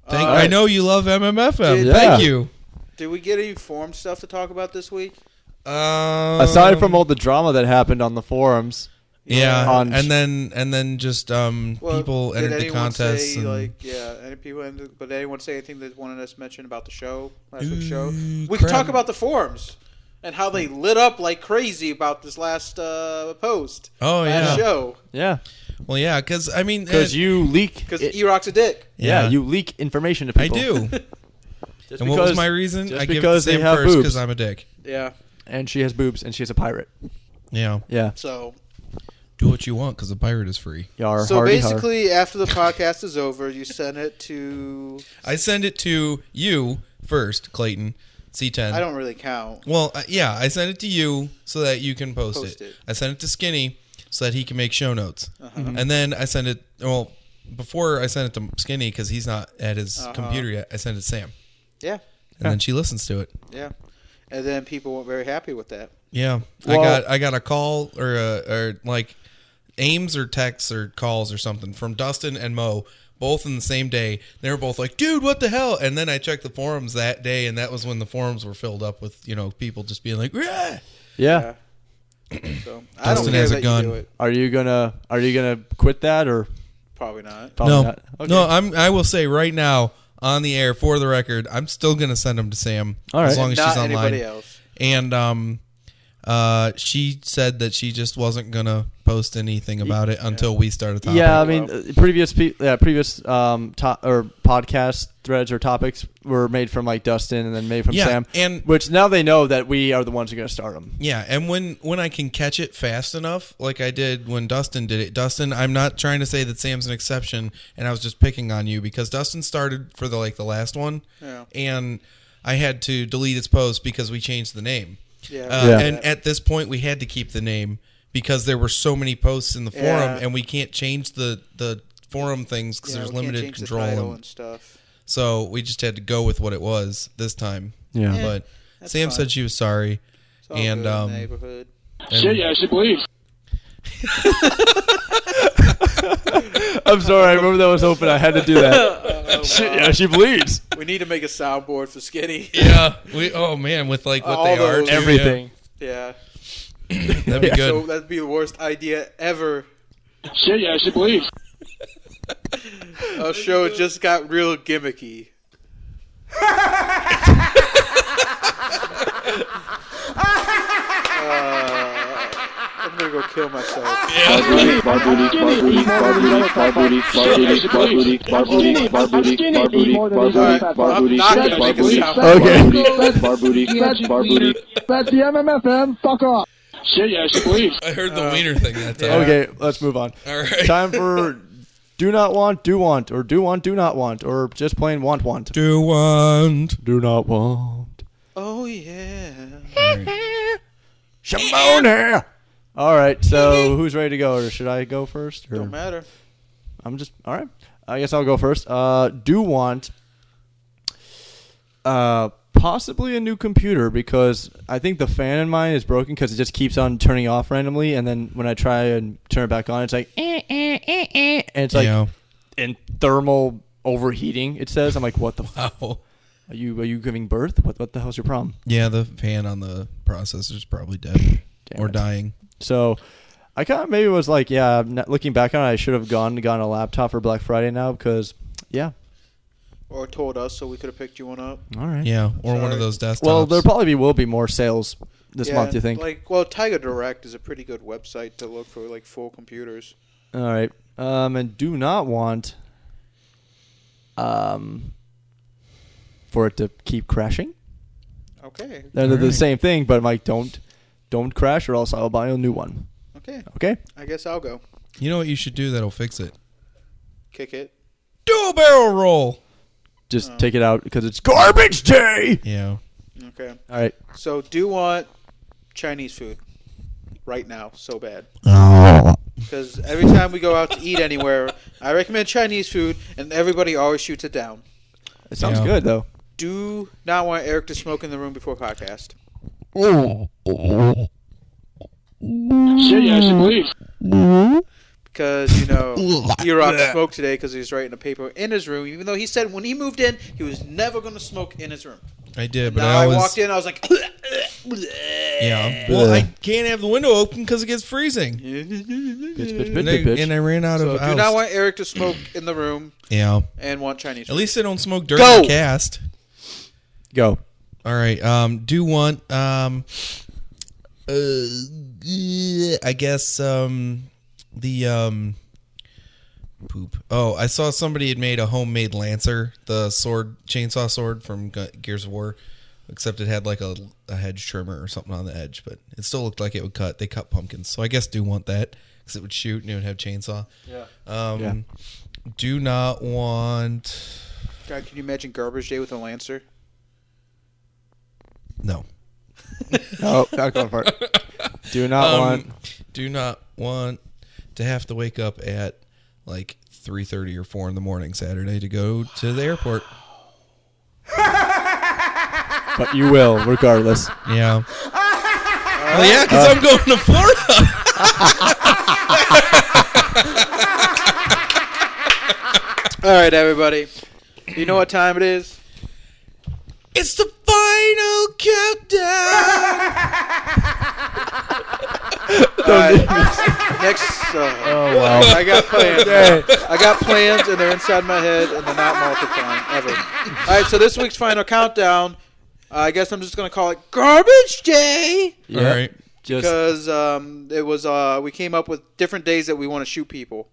Speaker 3: Thank.
Speaker 2: Uh,
Speaker 3: I know you love MMFM.
Speaker 2: Yeah.
Speaker 3: Thank you.
Speaker 2: Did we get any forum stuff to talk about this week?
Speaker 3: Um,
Speaker 1: Aside from all the drama that happened on the forums,
Speaker 3: yeah,
Speaker 1: on
Speaker 3: and then and then just um
Speaker 2: Well,
Speaker 3: people
Speaker 2: did
Speaker 3: entered the contest.
Speaker 2: Say,
Speaker 3: and
Speaker 2: like, yeah, any people? entered- But anyone say anything that wanted us to mention about the show last week's show?
Speaker 3: Ooh,
Speaker 2: We can talk about the forums and how they lit up like crazy about this last uh, post.
Speaker 3: Oh,
Speaker 2: last
Speaker 3: yeah.
Speaker 2: show
Speaker 1: yeah,
Speaker 3: well, yeah, because I mean,
Speaker 1: because you leak.
Speaker 2: because
Speaker 1: it-
Speaker 2: E-Rock's a dick.
Speaker 1: yeah,
Speaker 3: Yeah.
Speaker 1: you leak information to people.
Speaker 3: I do.
Speaker 1: Just [LAUGHS]
Speaker 3: and what was my reason?
Speaker 1: Just
Speaker 3: I give
Speaker 1: because
Speaker 3: it to
Speaker 1: they
Speaker 3: Sam
Speaker 1: have
Speaker 3: first
Speaker 1: boobs,
Speaker 3: because I'm a dick.
Speaker 2: Yeah.
Speaker 1: and she has boobs, and she's a pirate.
Speaker 3: Yeah,
Speaker 1: Yeah,
Speaker 2: So
Speaker 3: do what you want because a pirate is free.
Speaker 1: Yar,
Speaker 2: so
Speaker 1: hardy har.
Speaker 2: basically, after the podcast is over, you send it to.
Speaker 3: I send it to you first, Clayton. C10.
Speaker 2: I don't really count.
Speaker 3: Well, uh, yeah, I sent it to you so that you can post,
Speaker 2: Post
Speaker 3: it.
Speaker 2: it.
Speaker 3: I sent it to Skinny so that he can make show notes,
Speaker 2: Uh-huh.
Speaker 3: and then I send it. Well, before I send it to Skinny because he's not at his
Speaker 2: Uh-huh.
Speaker 3: computer yet, I send it to Sam,
Speaker 2: Yeah.
Speaker 3: and then she listens to it.
Speaker 2: Yeah. And then people weren't very happy with that.
Speaker 3: Yeah,
Speaker 1: Well-
Speaker 3: I got I got a call or a, or like Ames or texts or calls or something from Dustin and Mo. Both in the same day, they were both like, "Dude, what the hell?" And then I checked the forums that day, and that was when the forums were filled up with you know people just being like, "Yeah."
Speaker 1: Yeah. [CLEARS THROAT]
Speaker 2: So I don't
Speaker 3: Dustin
Speaker 2: care
Speaker 3: has a
Speaker 2: that
Speaker 3: gun.
Speaker 2: You do it.
Speaker 1: Are you gonna Are you gonna quit that or
Speaker 2: Probably not.
Speaker 1: probably
Speaker 3: no,
Speaker 1: not? Okay.
Speaker 3: no. I'm. I will say right now on the air for the record, I'm still gonna send them to Sam
Speaker 1: All
Speaker 3: as long as
Speaker 2: Not
Speaker 3: she's online.
Speaker 2: anybody else.
Speaker 3: And um, uh, she said that she just wasn't gonna post anything about it until we started talking.
Speaker 1: Yeah, I mean, uh, previous pe- yeah, previous um to- or podcast threads or topics were made from like Dustin and then made from
Speaker 3: Yeah,
Speaker 1: Sam,
Speaker 3: and-
Speaker 1: which now they know that we are the ones who are going to start them.
Speaker 3: Yeah, and when when I can catch it fast enough, like I did when Dustin did it. Dustin, I'm not trying to say that Sam's an exception, and I was just picking on you because Dustin started for the like the last one,
Speaker 2: Yeah.
Speaker 3: and I had to delete his post because we changed the name.
Speaker 2: Yeah.
Speaker 3: Uh,
Speaker 1: Yeah.
Speaker 3: And at this point, we had to keep the name because there were so many posts in the forum,
Speaker 2: Yeah.
Speaker 3: and we can't change the the forum things because
Speaker 2: Yeah,
Speaker 3: there's limited
Speaker 2: change the
Speaker 3: control. and-
Speaker 2: and stuff.
Speaker 3: so we just had to go with what it was this time.
Speaker 1: Yeah.
Speaker 2: Yeah,
Speaker 3: But Sam
Speaker 2: fine.
Speaker 3: said she was sorry,
Speaker 2: It's all
Speaker 3: and
Speaker 2: good in
Speaker 3: um,
Speaker 2: the neighborhood.
Speaker 3: and-
Speaker 4: Shit, yeah, she believes. [LAUGHS]
Speaker 1: I'm sorry, I remember that was open. I had to do that. [LAUGHS] [LAUGHS] Shit, yeah, she bleeds.
Speaker 2: We need to make a soundboard for Skinny.
Speaker 3: yeah, we oh man, with like what
Speaker 2: All
Speaker 3: they are,
Speaker 2: those-
Speaker 3: too,
Speaker 1: Everything.
Speaker 2: Yeah.
Speaker 3: yeah. [LAUGHS] that'd be good.
Speaker 2: So that'd be the worst idea ever.
Speaker 4: Shit, yeah, I should believe.
Speaker 2: Our show just got real gimmicky. Uh, I'm gonna go kill myself.
Speaker 1: Okay.
Speaker 4: That's the MMFM. Fuck off. Shit, yeah, she believes.
Speaker 3: I heard the wiener thing that time.
Speaker 1: Okay, let's move on.
Speaker 3: All right.
Speaker 1: Time for [LAUGHS] do not want, do want, or do want, do not want, or just plain want, want.
Speaker 3: Do want.
Speaker 1: Do not want.
Speaker 2: Oh yeah. [LAUGHS]
Speaker 1: Shimon All right, so [LAUGHS] who's ready to go, or should I go first? Or
Speaker 2: Don't matter.
Speaker 1: I'm just all right. I guess I'll go first. Uh, do want uh, possibly a new computer because I think the fan in mine is broken because it just keeps on turning off randomly, and then when I try and turn it back on, it's like eh, eh, eh, eh, and it's like
Speaker 3: Yeah.
Speaker 1: in thermal overheating. It says I'm like, what the? F- [LAUGHS]
Speaker 3: Oh.
Speaker 1: are you are you giving birth? What what the hell's your problem?
Speaker 3: Yeah, the fan on the processor is probably dead or
Speaker 1: it.
Speaker 3: dying.
Speaker 1: So I kind of maybe was like, yeah. Looking back on it, I should have gone gotten a laptop for Black Friday now because, yeah.
Speaker 2: Or told us so we could have picked you one up.
Speaker 1: All right.
Speaker 3: Yeah, or one of those desktops.
Speaker 1: Well, there probably be, will be more sales this
Speaker 2: Yeah,
Speaker 1: month. You think?
Speaker 2: Like, well, Tiger Direct is a pretty good website to look for like full computers.
Speaker 1: All right. Um, and do not want um for it to keep crashing.
Speaker 2: Okay.
Speaker 1: They're the
Speaker 3: All right.
Speaker 1: same thing, but I'm like, don't don't crash, or else I'll buy a new one.
Speaker 2: Okay.
Speaker 1: Okay.
Speaker 2: I guess I'll go.
Speaker 3: you know what you should do that'll fix it?
Speaker 2: Kick it.
Speaker 3: Do a barrel roll.
Speaker 1: Just
Speaker 2: Oh.
Speaker 1: take it out because it's garbage day.
Speaker 3: Yeah.
Speaker 2: Okay.
Speaker 1: All right.
Speaker 2: So, do want Chinese food right now, so bad. [LAUGHS] Because every time we go out to eat anywhere, I recommend Chinese food, and everybody always shoots it down.
Speaker 1: It sounds
Speaker 3: Yeah.
Speaker 1: good though.
Speaker 2: Do not want Eric to smoke in the room before podcast. [LAUGHS]
Speaker 4: City, I should believe. [LAUGHS]
Speaker 2: because you know [LAUGHS] E-Rock smoked today because he was writing a paper in his room. Even though he said when he moved in, he was never going to smoke in his room.
Speaker 3: I did, but
Speaker 2: now
Speaker 3: I
Speaker 2: I,
Speaker 3: always
Speaker 2: walked in, I was like,
Speaker 3: yeah. [LAUGHS] Well, I can't have the window open because it gets freezing. and, I, and I ran out
Speaker 2: so
Speaker 3: of.
Speaker 2: I do
Speaker 3: house.
Speaker 2: not want Eric to smoke in the room.
Speaker 3: Yeah.
Speaker 2: and want Chinese.
Speaker 3: At least they don't smoke during
Speaker 2: Go!
Speaker 3: the cast.
Speaker 1: Go.
Speaker 3: All right. Um, do want um, uh, I guess um, the um, poop. Oh, I saw somebody had made a homemade lancer, the sword, chainsaw sword from Gears of War, except it had like a, a hedge trimmer or something on the edge, but it still looked like it would cut. They cut pumpkins, so I guess do want that because it would shoot and it would have chainsaw.
Speaker 1: Yeah.
Speaker 3: Um,
Speaker 1: Yeah.
Speaker 3: Do not want.
Speaker 2: God, can you imagine Garbage Day with a Lancer?
Speaker 3: No. [LAUGHS]
Speaker 1: Oh, not going for it. Do not
Speaker 3: Um,
Speaker 1: want.
Speaker 3: Do not want to have to wake up at like three thirty or four in the morning Saturday to go to the airport. [LAUGHS]
Speaker 1: But you will, regardless.
Speaker 3: Yeah. [LAUGHS] Well, yeah, because I'm uh. going to Florida. [LAUGHS]
Speaker 2: All right, everybody. You know what time it is?
Speaker 3: It's the final countdown.
Speaker 2: All right. Next. Uh,
Speaker 1: Oh, wow.
Speaker 2: I got plans. I got plans, and they're inside my head, and they're not multiplying ever. All right. So this week's final countdown. Uh, I guess I'm just gonna call it Garbage Day.
Speaker 3: All right.
Speaker 1: Just
Speaker 2: because um, it was uh, we came up with different days that we want to shoot people.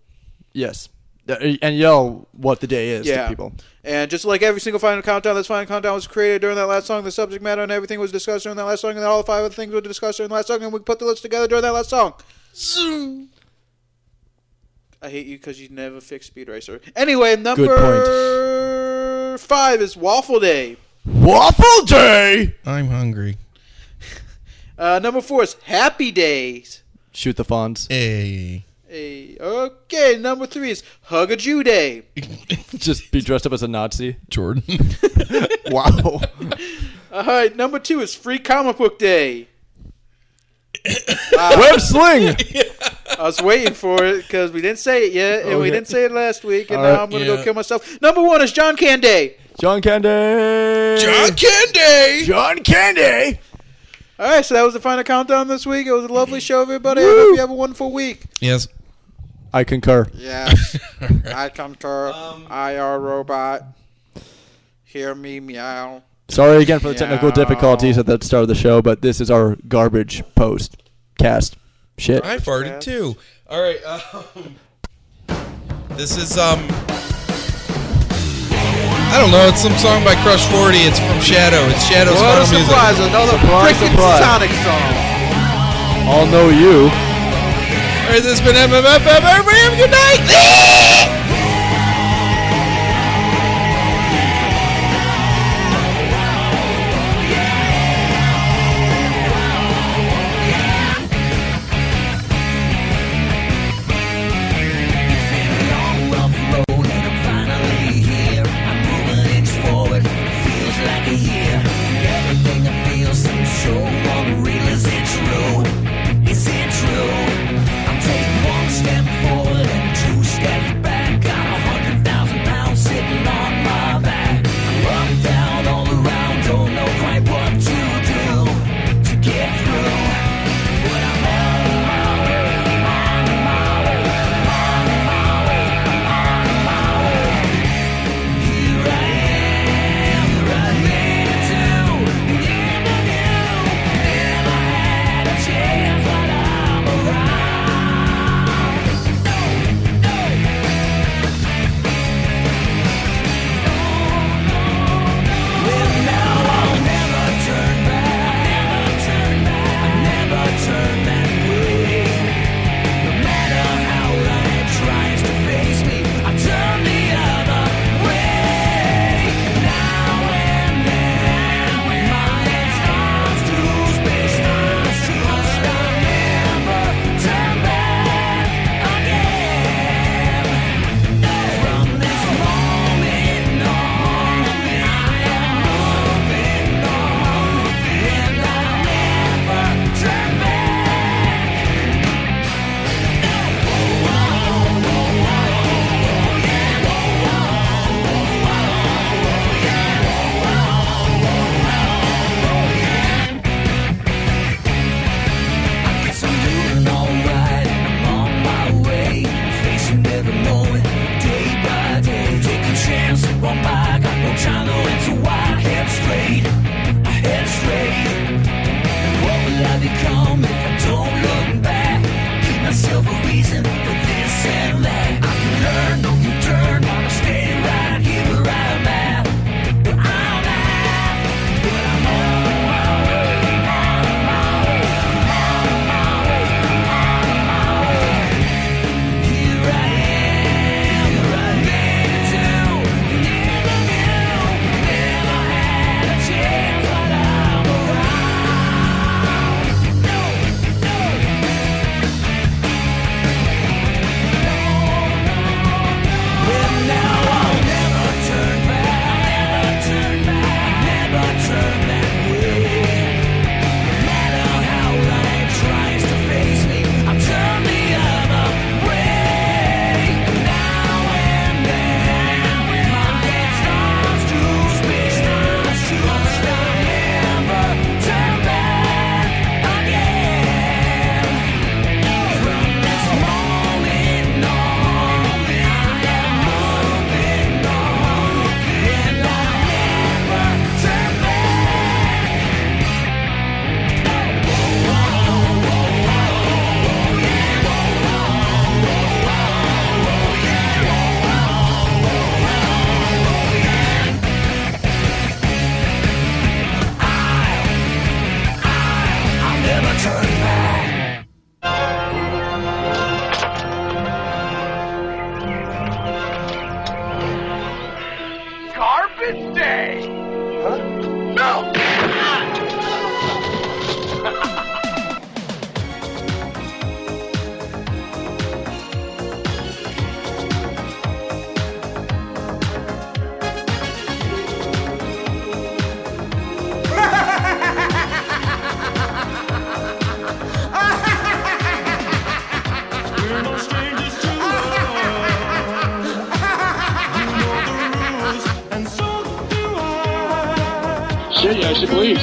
Speaker 1: yes, Uh, and yell what the day is
Speaker 2: yeah,
Speaker 1: to people.
Speaker 2: And just like every single final countdown, this final countdown was created during that last song. The subject matter and everything was discussed during that last song, and all the five of the things were discussed during the last song, and we put the list together during that last song. Zoom. I hate you because you never fixed Speed Racer. Anyway, number five is Waffle Day.
Speaker 1: Waffle Day.
Speaker 3: I'm hungry.
Speaker 2: Uh, number four is Happy Days.
Speaker 1: Shoot the fawns.
Speaker 3: Hey.
Speaker 2: Hey, okay, number three is Hug a Jew Day. [LAUGHS]
Speaker 1: Just be dressed up as a Nazi.
Speaker 3: Jordan. [LAUGHS] [LAUGHS]
Speaker 1: wow.
Speaker 2: All right, number two is Free Comic Book Day. [COUGHS]
Speaker 1: Web sling.
Speaker 2: I was waiting for it because we didn't say it yet, and oh,
Speaker 1: we
Speaker 2: didn't say it last week, and
Speaker 1: All
Speaker 2: now
Speaker 1: right.
Speaker 2: I'm gonna
Speaker 3: Yeah.
Speaker 2: go kill myself. Number one is John Candy.
Speaker 1: John Candy.
Speaker 3: John Candy.
Speaker 1: John Candy.
Speaker 2: All right, so that was the final countdown this week. It was a lovely show, everybody. I hope you have a wonderful week.
Speaker 3: Yes.
Speaker 1: I concur.
Speaker 2: Yes, [LAUGHS] I concur. IR robot. Hear me meow.
Speaker 1: Sorry again for the technical
Speaker 2: Meow.
Speaker 1: difficulties at the start of the show, but this is our garbage post cast. Shit.
Speaker 3: I farted too. All right. Um, this is um. I don't know. It's some song by Crush Forty. It's from Shadow. It's Shadow's
Speaker 2: What a
Speaker 3: final music.
Speaker 2: surprise! Another
Speaker 1: Surprise,
Speaker 2: freaking
Speaker 1: surprise.
Speaker 2: Sonic song.
Speaker 1: All know you.
Speaker 3: This has been MMFM. Everybody have a good night.